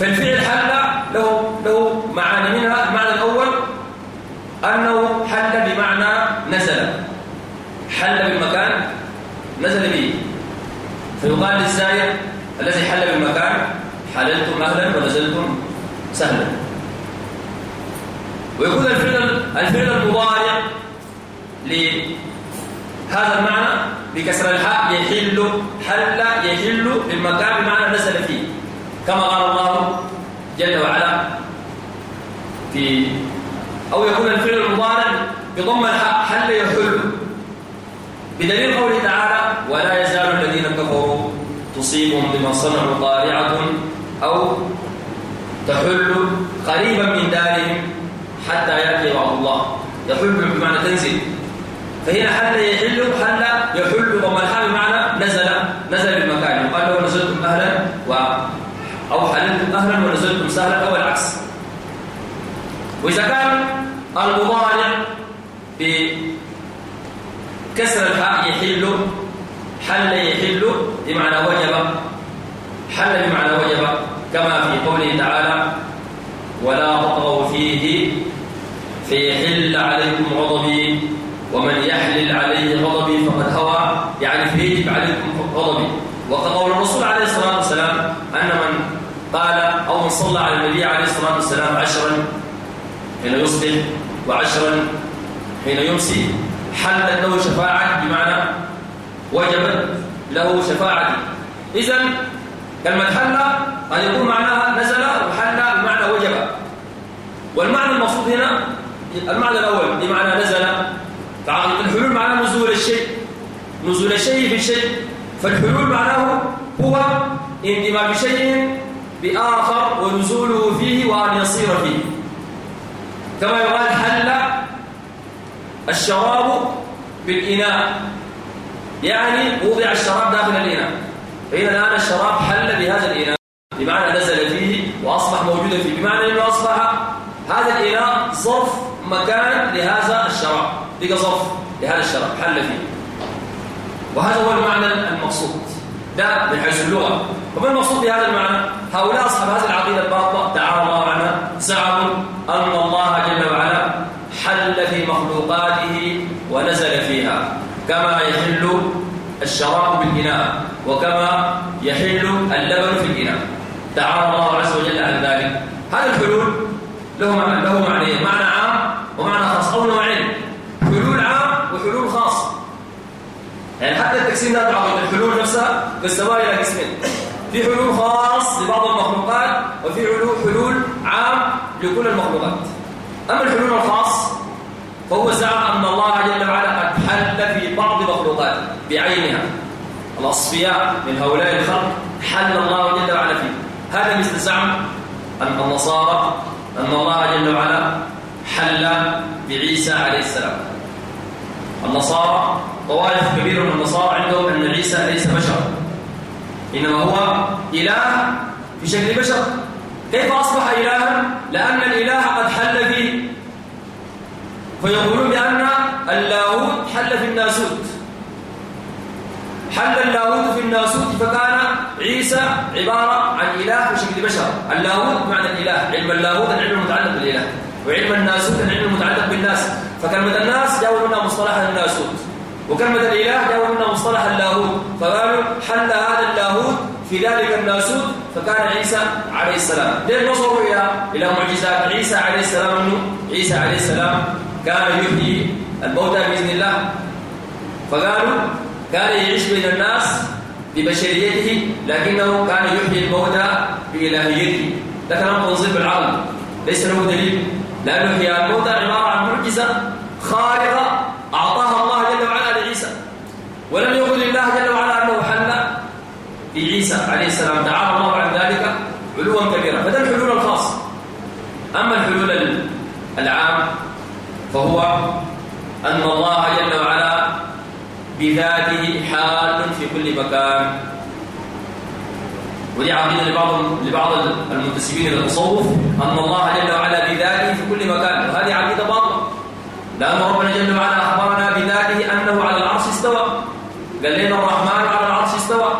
[SPEAKER 1] فالفعل حل له له معاني منها المعنى الأول أنه حل بمعنى نزل حل بالمكان نزل به فيقال للزائر الذي حل بالمكان حللتم أهلا ونزلتم سهلة ويكون الفعل الفعل المضارع لهذا المعنى بكسر الحاء يحل حل يحل للمكان بمعنى نزل فيه كما قال الله جل وعلا في أو يكون الفعل المضارع بضم الحاء حل يحل بدليل قوله تعالى ولا يزال الذين كفروا تصيبهم بما صنعوا قارعة أو تحل قريبا من دارهم حتى يلقيهم الله يحل بمعنى تنزل فهنا حل يحل حل يحل الحال بمعنى نزل نزل المكان قال لو نزلتم اهلا و او حللتم اهلا ونزلتم سهلا او العكس واذا كان المضارع بكسر الحاء يحل حل يحل بمعنى وجب حل بمعنى وجب كما في قوله تعالى ولا تطغوا فيه فيحل عليكم غضبي ومن يحلل عليه غضبي فقد هوى يعني فيجب عليكم غضبي وقد قول الرسول عليه الصلاة والسلام أن من قال أو من صلى على النبي عليه الصلاة والسلام عشرا حين يصبح وعشرا حين يمسي حلت له شفاعة بمعنى وجبت له شفاعة إذا كلمة حل قد يكون معناها نزل وحل بمعنى وجب والمعنى المقصود هنا المعنى الأول بمعنى نزل فالحلول معناه نزول الشيء نزول الشيء في شيء فالحلول معناه هو اندماء شيء بآخر ونزوله فيه وأن يصير فيه كما يقال حل الشراب بالإناء يعني وضع الشراب داخل الإناء فإذا الآن الشراب حل بهذا الإناء بمعنى نزل فيه وأصبح موجودا فيه بمعنى أنه أصبح هذا الإناء ظرف مكان لهذا الشراب بقى ظرف لهذا الشراب حل فيه وهذا هو المعنى المقصود ده من حيث اللغة وما المقصود بهذا المعنى؟ هؤلاء أصحاب هذه العقيدة الباطلة تعالى الله عنها زعموا أن الله جل وعلا حل في مخلوقاته ونزل فيها كما يحل الشراب بالإناء وكما يحل اللبن في الإناء تعالى الله عز وجل عن ذلك هذا الحلول له معنى له معنيين معنى عام ومعنى خاص أو نوعين حلول عام وحلول خاص يعني حتى التقسيم لا تعرض الحلول نفسها تستوى إلى قسمين في حلول خاص لبعض المخلوقات وفي حلول حلول عام لكل المخلوقات أما الحلول الخاص فهو زعم أن الله جل وعلا قد حل في بعض الله بعينها الأصفياء من هؤلاء الخلق حل الله جل وعلا فيه هذا مثل زعم النصارى أن الله جل وعلا حل بعيسى عليه السلام النصارى طوائف كبيرة من النصارى عندهم أن عيسى ليس بشرا إنما هو إله في شكل بشر كيف أصبح إلها؟ لأن الإله قد حل فيه فيقولون بأن اللاهوت حل في الناسوت حل اللاهوت في الناسوت فكان عيسى عبارة عن إله بشكل بشر اللاهوت معنى الإله علم اللاهوت العلم المتعلق بالإله وعلم الناسوت العلم المتعلق بالناس فكلمة الناس جاءوا منها مصطلح الناسوت وكلمة الإله جاءوا منها مصطلح اللاهوت فقالوا حل هذا اللاهوت في ذلك الناسوت فكان عيسى عليه السلام ليه وصلوا إلى إلى معجزات عيسى عليه السلام أنه عيسى عليه السلام كان يحيي الموتى بإذن الله فقالوا كان يعيش بين الناس ببشريته لكنه كان يحيي الموتى بإلهيته هذا كلام تنظيم بالعقل ليس له دليل لأن إحياء الموتى عبارة عن معجزة خارقة أعطاها الله جل وعلا لعيسى ولم يقل الله جل وعلا أنه حل لعيسى عليه السلام تعالى الله عن ذلك علوا كبيرا فده الحلول الخاص أما الحلول العام فهو أن الله جل وعلا بذاته حال في كل مكان ودي عقيده لبعض لبعض المنتسبين للتصوف ان الله جل وعلا بذاته في كل مكان وهذه عقيده باطله لان ربنا جل وعلا اخبرنا بذاته انه على العرش استوى قال لنا الرحمن على العرش استوى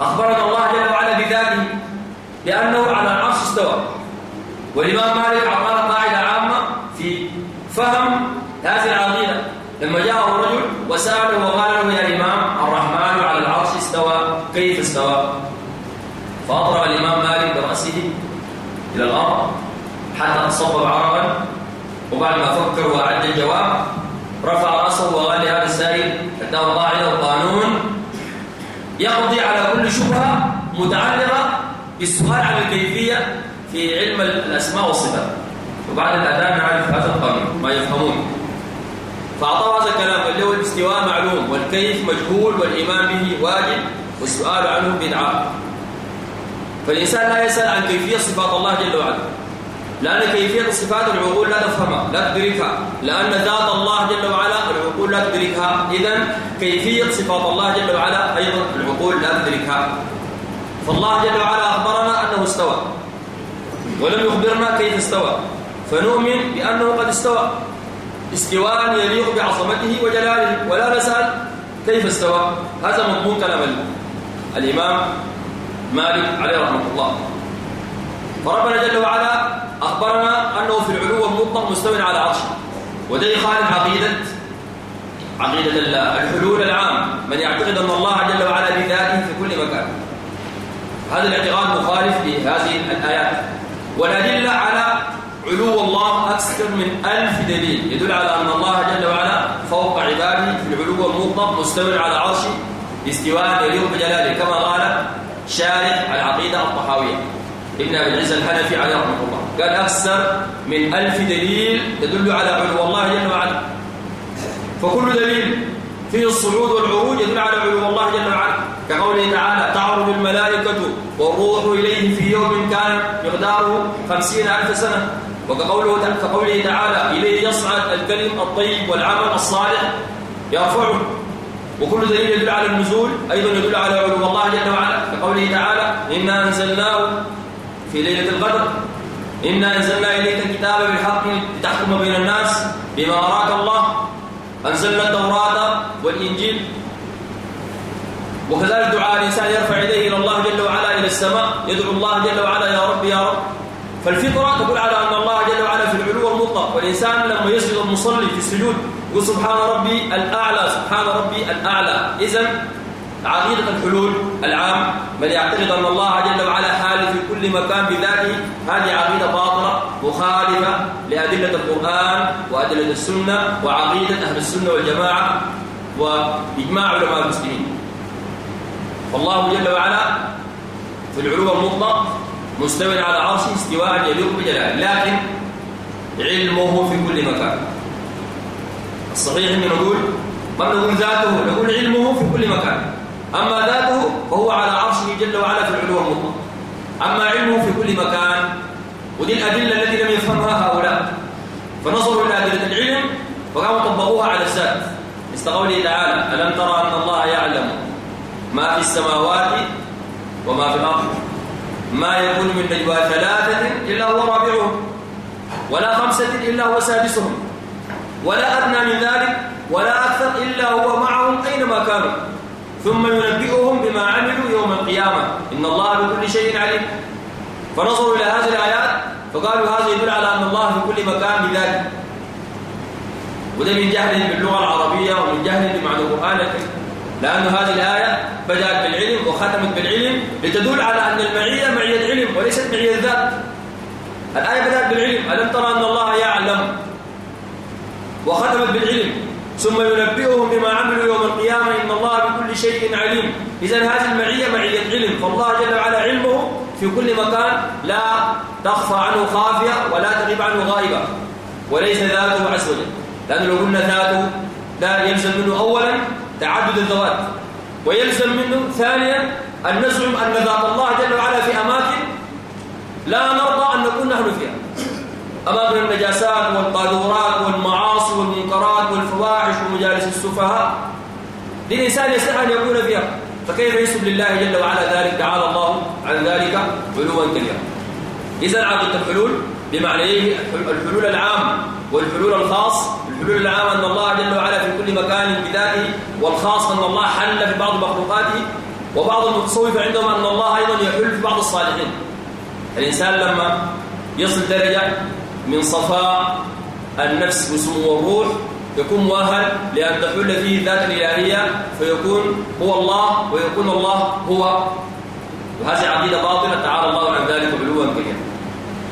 [SPEAKER 1] اخبرنا الله جل وعلا بذاته لانه على العرش استوى والامام مالك اعطانا قاعده عامه في فهم هذه العقيده لما جاءه الرجل وسأله وقال له يا إمام الرحمن على العرش استوى كيف استوى فأضرب الإمام مالك برأسه إلى الأرض حتى تصبب عربا وبعد ما فكر وأعد الجواب رفع رأسه وقال لهذا السائل حتى وضع له قانون يقضي على كل شبهة متعلقة بالسؤال عن الكيفية في علم الأسماء والصفات وبعد الأذان نعرف هذا القانون ما يفهمون فأعطاه هذا الكلام قال له الاستواء معلوم والكيف مجهول والإيمان به واجب والسؤال عنه بدعة فالإنسان لا يسأل عن كيفية صفات الله جل وعلا لأن كيفية الصفات العقول لا تفهمها لا تدركها لأن ذات الله جل وعلا العقول لا تدركها إذا كيفية صفات الله جل وعلا أيضا العقول لا تدركها فالله جل وعلا أخبرنا أنه استوى ولم يخبرنا كيف استوى فنؤمن بأنه قد استوى استواء يليق بعظمته وجلاله ولا نسأل كيف استوى هذا مضمون كلام الإمام مالك عليه رحمة الله فربنا جل وعلا أخبرنا أنه في العلو المطلق مستوى على عرشه وده يخالف عقيدة عقيدة الحلول العام من يعتقد أن الله جل وعلا بذاته في كل مكان هذا الاعتقاد مخالف لهذه الآيات والأدلة على علو الله أكثر من ألف دليل يدل على أن الله جل وعلا فوق عباده في العلو المطلق مستمر على عرشه استواء يليق بجلاله كما قال شارح العقيدة الطحاوية ابن أبي العز الحنفي عليه رحمه الله قال أكثر من ألف دليل يدل على علو الله جل وعلا فكل دليل فيه الصعود والعروج يدل على علو الله جل وعلا كقوله تعالى تعرض الملائكة والروح إليه في يوم كان مقداره خمسين ألف سنة وكقوله كقوله تعالى إليه يصعد الكلم الطيب والعمل الصالح يرفعه وكل دليل يدل على النزول أيضا يدل على علو الله جل وعلا كقوله تعالى إنا أنزلناه في ليلة القدر إنا أنزلنا إليك الكتاب بالحق لتحكم بين الناس بما أراك الله أنزلنا التوراة والإنجيل وكذلك دعاء الإنسان يرفع يديه إلى الله جل وعلا إلى السماء يدعو الله جل وعلا يا رب يا رب فالفطرة تقول على أن الله جل وعلا في العلو المطلق والإنسان لما يسجد المصلي في السجود يقول سبحان ربي الأعلى سبحان ربي الأعلى إذا عقيدة الحلول العام من يعتقد أن الله جل وعلا حال في كل مكان بذاته هذه عقيدة باطلة مخالفة لأدلة القرآن وأدلة السنة وعقيدة أهل السنة والجماعة وإجماع علماء المسلمين والله جل وعلا في العلو المطلق مستوي على عرشه استواء يليق بجلاله لكن علمه في كل مكان الصحيح ان نقول ما نقول ذاته نقول علمه في كل مكان اما ذاته فهو على عرشه جل وعلا في العلو المطلق اما علمه في كل مكان ودي الادله التي لم يفهمها هؤلاء فنظروا الى ادله العلم وقاموا طبقوها على الذات مثل قوله تعالى الم ترى ان الله يعلم ما في السماوات وما في الارض ما يكون من نجوى ثلاثة إلا هو رابعهم ولا خمسة إلا هو سادسهم ولا أدنى من ذلك ولا أكثر إلا هو معهم أينما كانوا ثم ينبئهم بما عملوا يوم القيامة إن الله بكل شيء عليم فنظروا إلى هذه الآيات فقالوا هذا يدل على أن الله في كل مكان بذلك وده من جهل باللغة العربية ومن جهل بمعنى القرآن الكريم لأن هذه الآية بدأت بالعلم وختمت بالعلم لتدل على أن المعية معية العلم وليست معية الذات الآية بدأت بالعلم ألم ترى أن الله يعلم وختمت بالعلم ثم ينبئهم بما عملوا يوم القيامة إن الله بكل شيء عليم إذا هذه المعية معية علم فالله جل وعلا علمه في كل مكان لا تخفى عنه خافية ولا تغيب عنه غائبة وليس ذاته عز وجل لأنه لو قلنا ذاته ده يلزم منه أولا تعدد الذوات ويلزم منه ثانيا أن نزعم أن ذات الله جل وعلا في أماكن لا نرضى أن نكون نحن فيها أماكن النجاسات والقاذورات والمعاصي والمنكرات والفواحش ومجالس السفهاء للإنسان يستحى أن يكون فيها فكيف يسب لله جل وعلا ذلك تعالى الله عن ذلك علوا كبيرا إذا عقدة الحلول بمعنى ايه الحلول العام والحلول الخاص الحلول العام ان الله جل وعلا في كل مكان بذاته والخاص ان الله حل في بعض مخلوقاته وبعض المتصوف عندهم ان الله ايضا يحل في بعض الصالحين الانسان لما يصل درجه من صفاء النفس وسمو الروح يكون مؤهل لأن تحل فيه الذات الإلهية فيكون هو الله ويكون الله هو وهذه عقيدة باطلة تعالى الله عن ذلك علوا كبيرا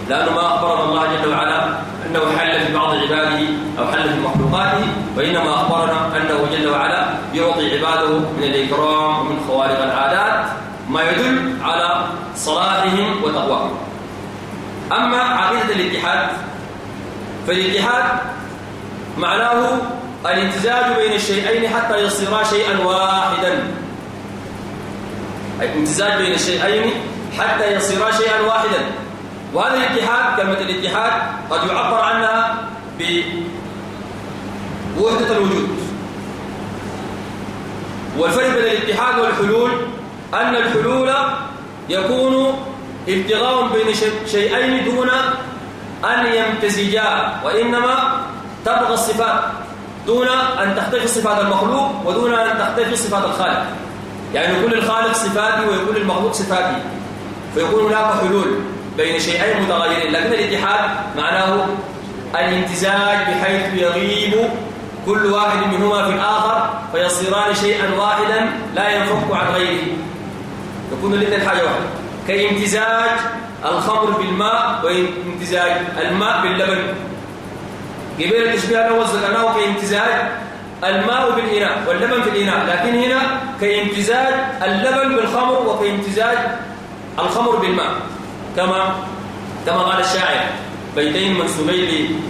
[SPEAKER 1] لأنه ما أخبرنا الله جل وعلا أنه حل في بعض عباده أو حل في مخلوقاته وإنما أخبرنا أنه جل وعلا يعطي عباده من الإكرام ومن خوارق العادات ما يدل على صلاحهم وتقواهم أما عقيدة الاتحاد فالاتحاد معناه الامتزاج بين الشيئين حتى يصيرا شيئا واحدا الامتزاج بين الشيئين حتى يصيرا شيئا واحدا وهذا الاتحاد كلمة الاتحاد قد يعبر عنها بوحدة الوجود والفرق بين الاتحاد والحلول أن الحلول يكون ابتغاء بين شيئين دون أن يمتزجا وإنما تبغى الصفات دون أن تختفي صفات المخلوق ودون أن تختفي صفات الخالق يعني يكون الخالق صفاتي ويكون المخلوق صفاتي فيكون هناك حلول بين شيئين متغيرين لكن الاتحاد معناه الامتزاج بحيث يغيب كل واحد منهما في الآخر فيصيران شيئا واحدا لا ينفك عن غيره يكون الاثنين الحاجة واحدة كامتزاج الخمر بالماء وامتزاج الماء باللبن قبل التشبيه أنا ذكرناه كامتزاج الماء بالإناء واللبن في الإناء لكن هنا كامتزاج اللبن بالخمر وكامتزاج الخمر بالماء كما كما قال الشاعر بيتين منسوبين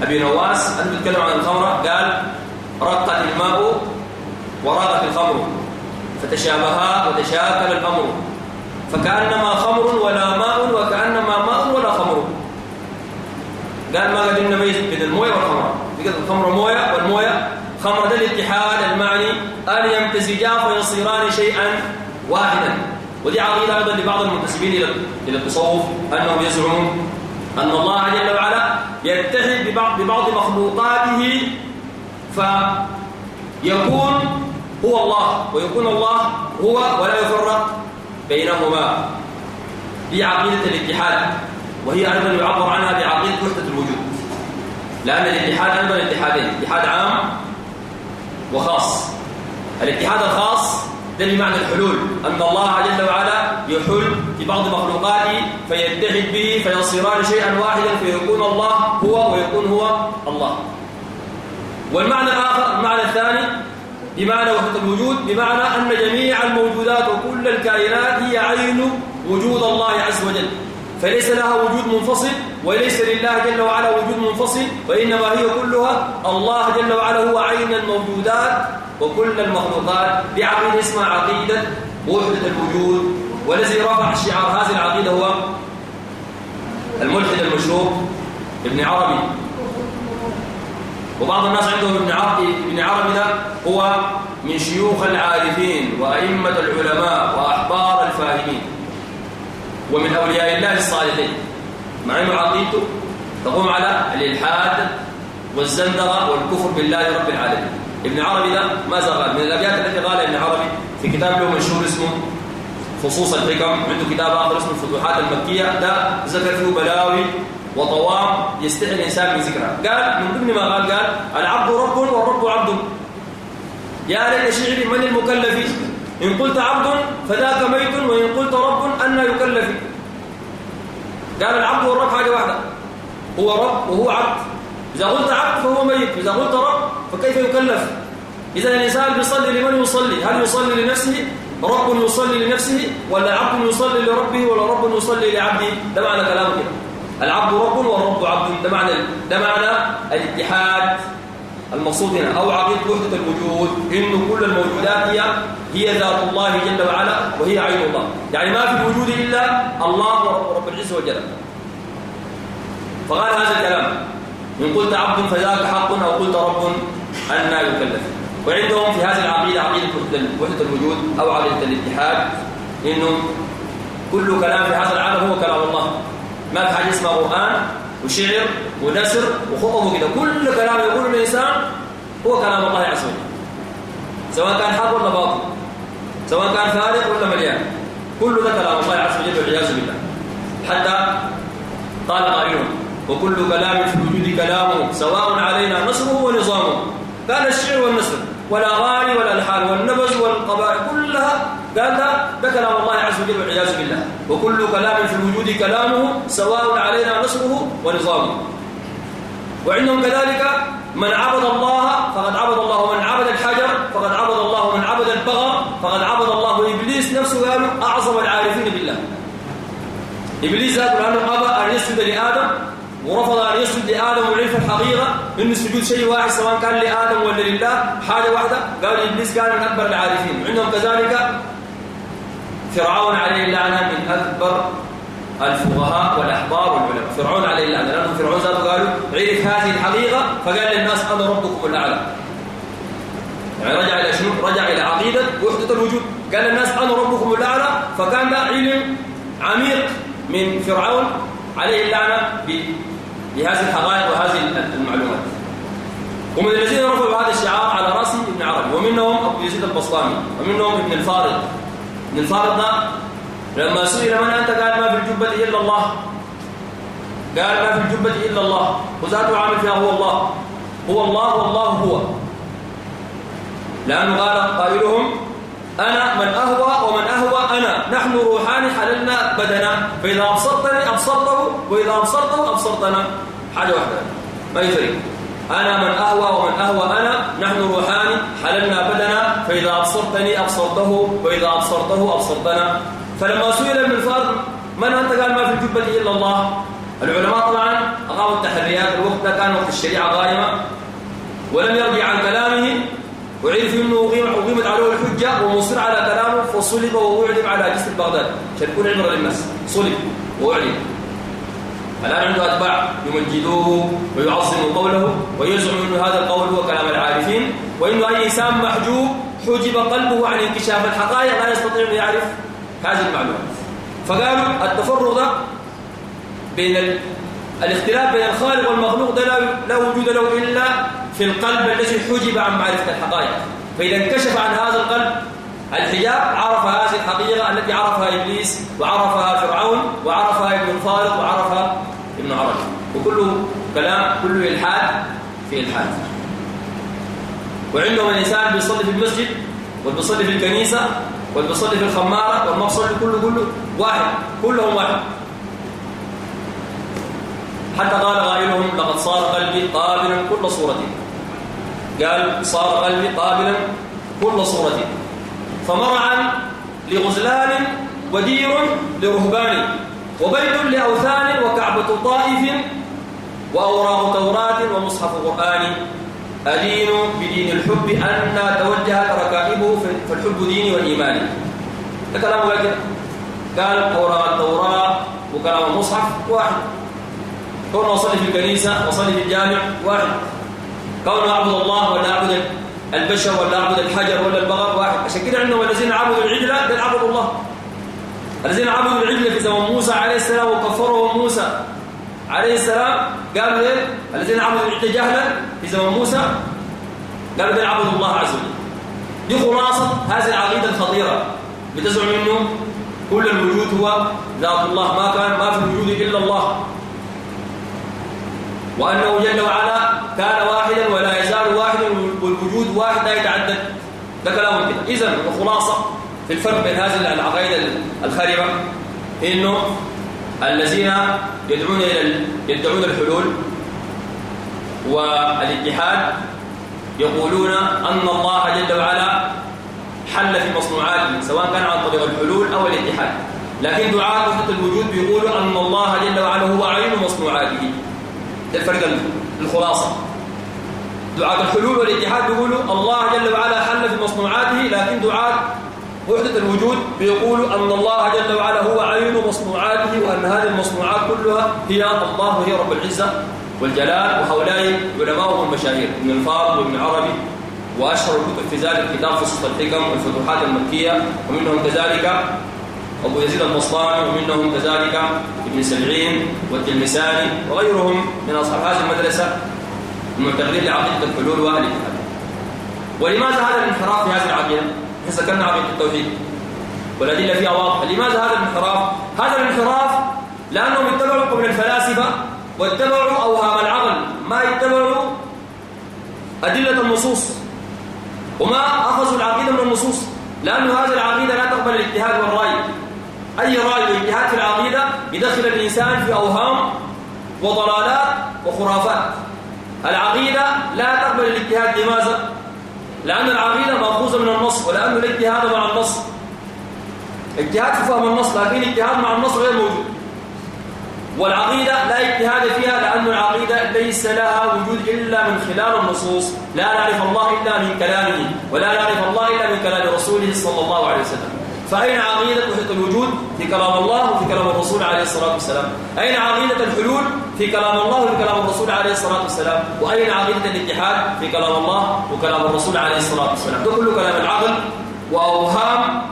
[SPEAKER 1] لأبي نواس أنت تتكلم عن الخمرة قال رقت الماء وراقت الخمر فتشابها وتشاكل الأمر فكأنما خمر ولا ماء وكأنما ماء ولا خمر قال ما قد نميز بين المويه والخمره بقدر الخمره مويه والمويه خمره ده الاتحاد المعني ان يمتزجا فيصيران شيئا واحدا ودي عقيدة أيضا لبعض المنتسبين إلى إلى التصوف أنهم يزعمون أن الله جل وعلا يتحد ببعض ببعض مخلوقاته فيكون هو الله ويكون الله هو ولا يفرق بينهما دي عقيدة الاتحاد وهي أيضا يعبر عنها بعقيدة وحدة الوجود لأن الاتحاد أيضا اتحادين اتحاد عام وخاص الاتحاد الخاص دل معنى الحلول أن الله جل وعلا يحل في بعض مخلوقاته فيتحد به فيصيران شيئا واحدا فيكون الله هو ويكون هو الله والمعنى الآخر المعنى الثاني بمعنى وحدة الوجود بمعنى أن جميع الموجودات وكل الكائنات هي عين وجود الله عز وجل فليس لها وجود منفصل وليس لله جل وعلا وجود منفصل وإنما هي كلها الله جل وعلا هو عين الموجودات وكل المخلوقات بعقيدة اسمها عقيدة وحدة الوجود والذي رفع شعار هذه العقيدة هو الملحد المشروب ابن عربي وبعض الناس عندهم ابن عربي ابن عربي ده هو من شيوخ العارفين وأئمة العلماء وأحبار الفاهمين ومن أولياء الله الصالحين مع أنه عقيدته تقوم على الإلحاد والزندقة والكفر بالله رب العالمين ابن عربي ده ما زال من الأبيات التي قالها ابن عربي في كتاب له مشهور اسمه خصوص الحكم عنده كتاب آخر اسمه الفتوحات المكية ده ذكر فيه بلاوي وطوام يستحي الإنسان من ذكرها قال من ضمن ما قال قال العبد رب والرب عبد يا ليت شعري من المكلف إن قلت عبد فذاك ميت وإن قلت رب أن يكلف قال العبد والرب حاجة واحدة هو رب وهو عبد إذا قلت عبد فهو ميت إذا قلت رب فكيف يكلف إذا الإنسان بيصلي لمن يصلي هل يصلي لنفسه رب يصلي لنفسه ولا عبد يصلي لربه ولا رب يصلي لعبده ده معنى كلامه كده العبد رب والرب عبد ده معنى ده معنى الاتحاد المقصود هنا او عقيده وحده الوجود ان كل الموجودات هي هي ذات الله جل وعلا وهي عين الله يعني ما في الوجود الا الله ورب العزه وجل فقال هذا الكلام إن قلت عبد فذاك حق أو قلت رب أنا يكلف وعندهم في هذه العقيدة عقيدة وحدة الوجود أو عقيدة الاتحاد إنه كل كلام في هذا العالم هو كلام الله ما في حاجة اسمها قرآن وشعر ونسر وخطب وكذا كل كلام يقوله الإنسان هو كلام الله عز وجل سواء كان حق ولا باطل سواء كان فارغ ولا مليان كل ده كلام الله عز وجل والعياذ بالله حتى قال قائلهم وكل كلام في الوجود كلامه سواء علينا نصره ونظامه قال الشعر والنثر والاغاني والالحان والنبز والقبائل كلها قال ده, كلام الله عز وجل والعياذ بالله وكل كلام في الوجود كلامه سواء علينا نصره ونظامه وعندهم كذلك من عبد الله فقد عبد الله من عبد الحجر فقد عبد الله من عبد البغر فقد عبد الله ابليس نفسه قالوا اعظم العارفين بالله ابليس قال انه ابى ان يسجد لادم ورفض أن يسجد لآدم وعرف الحقيقة إن السجود شيء واحد سواء كان لآدم ولا لله حاجة واحدة قال إبليس كان من أكبر العارفين عندهم كذلك فرعون عليه اللعنة من أكبر الفقهاء والأحبار والعلماء فرعون عليه اللعنة لأن فرعون ذاته قالوا عرف هذه الحقيقة فقال للناس أنا ربكم الأعلى يعني رجع إلى شنو؟ رجع إلى عقيدة وحدة الوجود قال للناس أنا ربكم الأعلى فكان علم عميق من فرعون عليه اللعنة لهذه الحقائق وهذه المعلومات ومن الذين رفعوا هذا الشعار على راس ابن عربي ومنهم ابو يزيد البسطامي ومنهم ابن الفارض ابن الفارض ده لما سئل من انت قال ما في الجبه الا الله قال ما في الجبه الا الله وزاد عامل فيها هو الله هو الله والله هو لانه قال قائلهم أنا من أهوى ومن أهوى أنا نحن روحان حللنا بدنا فإذا أبصرتني أبصرته وإذا أبصرته أبصرتنا حاجة واحدة ما يفرق أنا من أهوى ومن أهوى أنا نحن روحان حللنا بدنا فإذا أبصرتني أبصرته وإذا أبصرته أبصرتنا فلما سئل ابن الفرد من أنت قال ما في الجبة إلا الله العلماء طبعا أقاموا التحريات الوقت كان وقت الشريعة قائمة ولم يرجع عن كلامه وعرف انه اقيمت عليه الحجه ومصر على كلامه فصلب واعلم على جسر بغداد عشان يكون عبره للناس صلب واعلم الان عنده اتباع يمجدوه ويعظموا قوله ويزعم ان هذا القول هو كلام العارفين وانه اي انسان محجوب حجب قلبه عن انكشاف الحقائق لا يستطيع ان يعرف هذه المعلومات فقالوا التفرغ ده بين ال... الاختلاف بين الخالق والمخلوق ده لا, لا وجود له الا في القلب الذي حجب عن معرفة الحقائق فإذا انكشف عن هذا القلب الحجاب عرف هذه الحقيقة التي عرفها إبليس وعرفها فرعون وعرفها ابن طارق وعرفها ابن عربي وكله كلام كله إلحاد في إلحاد وعندهم الإنسان بيصلي في المسجد والبيصلي في الكنيسة والبيصلي في الخمارة والمقصود كله كله واحد كلهم واحد حتى قال غائلهم لقد صار قلبي قابلا كل صورتي قال صار قلبي قابلا كل صورتي فمرعا لغزلان ودير لرهبان وبيت لأوثان وكعبة طائف وأوراق توراة ومصحف قرآن أدين بدين الحب أن توجهت ركائبه فالحب ديني والإيمان ده كلام لكن قال أوراق التوراة وكلام المصحف واحد كون أصلي في الكنيسة وأصلي في الجامع واحد كونه اعبد الله ولا اعبد البشر ولا اعبد الحجر ولا البقر واحد عشان كده عندهم الذين عبدوا العجل دول عبدوا الله الذين عبدوا العجل في زمن موسى عليه السلام وكفرهم موسى عليه السلام قالوا ايه الذين عبدوا العجل جهلا في زمن موسى قالوا دول عبدوا الله عز وجل دي خلاصه هذه العقيده الخطيره بتزعم انه كل الوجود هو ذات الله ما كان ما في الوجود الا الله وأنه جل وعلا كان واحدا ولا يزال واحدا والوجود واحد لا يتعدد ده كلام كده إذا الخلاصة في الفرق بين هذه العقائد الخاربة إنه الذين يدعون إلى يدعون الحلول والاتحاد يقولون أن الله جل وعلا حل في مصنوعاته سواء كان عن طريق الحلول أو الاتحاد لكن دعاة الوجود بيقولوا أن الله جل وعلا هو عين مصنوعاته ده الفرق الخلاصة دعاة الحلول والاتحاد بيقولوا الله جل وعلا حل في مصنوعاته لكن دعاة وحدة الوجود بيقولوا أن الله جل وعلا هو عين مصنوعاته وأن هذه المصنوعات كلها هي الله وهي رب العزة والجلال وهؤلاء علماء المشاهير من الفاضل وابن عربي وأشهر الكتب في ذلك كتاب فصل الحكم والفتوحات المكية ومنهم كذلك أبو يزيد البسطامي ومنهم كذلك ابن سبعين والتلمساني وغيرهم من أصحاب هذه المدرسة المعتقدين لعقيدة الحلول وأهل الكتاب ولماذا هذا الانحراف في هذه العقيدة؟ احنا ذكرنا عقيدة التوحيد والأدلة فيها واضحة لماذا هذا الانحراف؟ هذا الانحراف لأنهم اتبعوا قبل الفلاسفة واتبعوا أوهام العقل ما اتبعوا أدلة النصوص وما أخذوا العقيدة من النصوص لأن هذه العقيدة لا تقبل الاجتهاد والرأي أي رأي من جهات العقيدة يدخل الإنسان في أوهام وضلالات وخرافات العقيدة لا تقبل الاجتهاد لماذا؟ لأن العقيدة مأخوذة من النص ولأن الاجتهاد مع النص اجتهاد في فهم النص لكن الاجتهاد مع النص غير موجود والعقيدة لا اجتهاد فيها لأن العقيدة ليس لها وجود إلا من خلال النصوص لا نعرف الله إلا من كلامه ولا نعرف الله إلا من كلام رسوله صلى الله عليه وسلم فأين عقيدة وحدة الوجود في كلام الله وفي كلام الرسول عليه الصلاة والسلام أين عقيدة الحلول في كلام الله وفي كلام الرسول عليه الصلاة والسلام وأين عقيدة الاتحاد في كلام الله وكلام الرسول عليه الصلاة والسلام ده كله كلام العقل وأوهام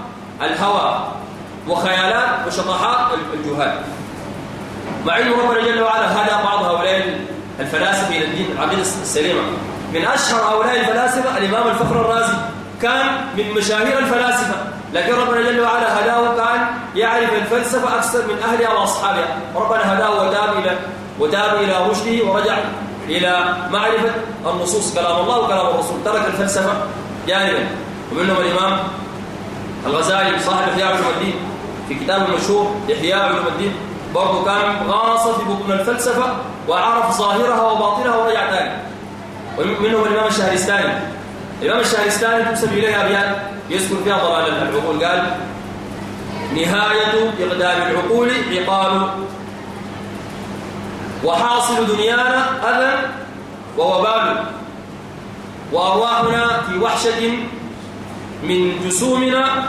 [SPEAKER 1] الهوى وخيالات وشطحات الجهال مع علم ربنا جل وعلا هدى بعض هؤلاء الفلاسفة إلى الدين العقيدة السليمة من أشهر هؤلاء الفلاسفة الإمام الفخر الرازي كان من مشاهير الفلاسفة لكن ربنا جل وعلا هداه كان يعرف الفلسفة أكثر من أهلها وأصحابها ربنا هداه وتاب إلى وتاب إلى رشده ورجع إلى معرفة النصوص كلام الله وكلام الرسول ترك الفلسفة جانبا ومنهم الإمام الغزالي صاحب إحياء علوم الدين في كتابه المشهور إحياء علوم الدين برضه كان غاص في بطن الفلسفة وعرف ظاهرها وباطنها ورجع ذلك ومنهم الإمام الشهرستاني الإمام الشهرستاني تنسب إليه أبيات يذكر فيها ضلال العقول قال نهاية إقدام العقول عقال وحاصل دنيانا أذى ووبال وأرواحنا في وحشة من جسومنا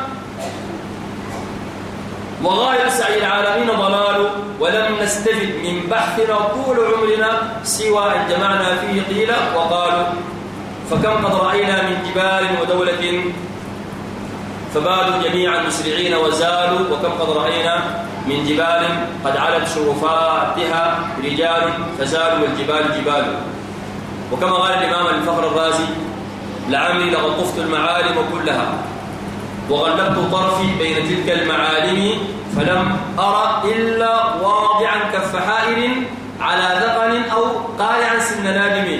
[SPEAKER 1] وغاية سعي العالمين ضلال ولم نستفد من بحثنا طول عمرنا سوى أن جمعنا فيه قيل وقالوا فكم قد رأينا من جبال ودولة فبادوا جميعا مسرعين وزالوا وكم قد رأينا من جبال قد علت شرفاتها رجال فزالوا والجبال جبال وكما قال الإمام الفخر الرازي لعمري لقد طفت المعالم كلها وغلبت طرفي بين تلك المعالم فلم أرى إلا واضعا كف حائل على ذقن أو قارعا سن نادم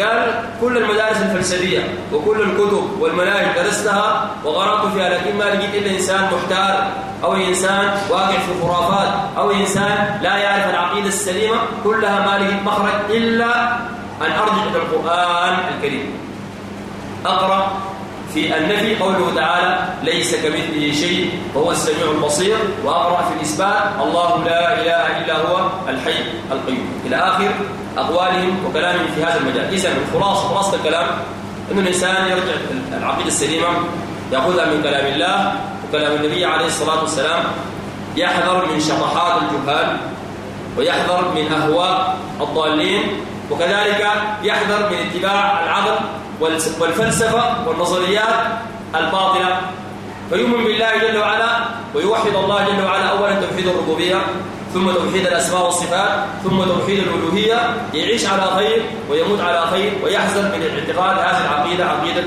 [SPEAKER 1] قال كل المدارس الفلسفية وكل الكتب والمناهج درستها وغرقت فيها لكن ما لقيت إلا إنسان محتار أو إنسان واقع في خرافات أو إنسان لا يعرف العقيدة السليمة كلها ما لقيت مخرج إلا أن أرجع إلى القرآن الكريم أقرأ في النفي قوله تعالى ليس كمثله شيء وهو السميع البصير وأقرأ في الإثبات الله لا إله إلا هو الحي القيوم إلى آخر أقوالهم وكلامهم في هذا المجال إذا الخلاصة خلاصة الكلام أن الإنسان يرجع العقيدة السليمة يأخذها من كلام الله وكلام النبي عليه الصلاة والسلام يحذر من شطحات الجهال ويحذر من أهواء الضالين وكذلك يحذر من اتباع العقل والفلسفة والنظريات الباطلة فيؤمن بالله جل وعلا ويوحد الله جل وعلا أولا توحيد الربوبية ثم توحيد الأسماء والصفات ثم توحيد الألوهية يعيش على خير ويموت على خير ويحزن من اعتقاد هذه العقيدة عقيدة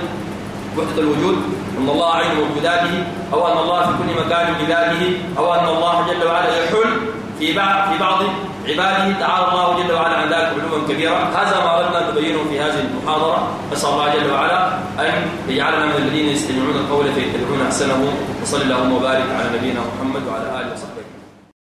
[SPEAKER 1] وحدة الوجود أن الله عين بذاته أو أن الله في كل مكان بذاته أو أن الله جل وعلا يحل في بعض في بعض عباده تعالى الله جل وعلا عن ذلك علوا كبيرا هذا ما اردنا ان نبينه في هذه المحاضره نسال الله جل وعلا ان يجعلنا من الذين يستمعون القول فيتبعون احسنه وصلى اللهم وبارك على نبينا محمد وعلى اله وصحبه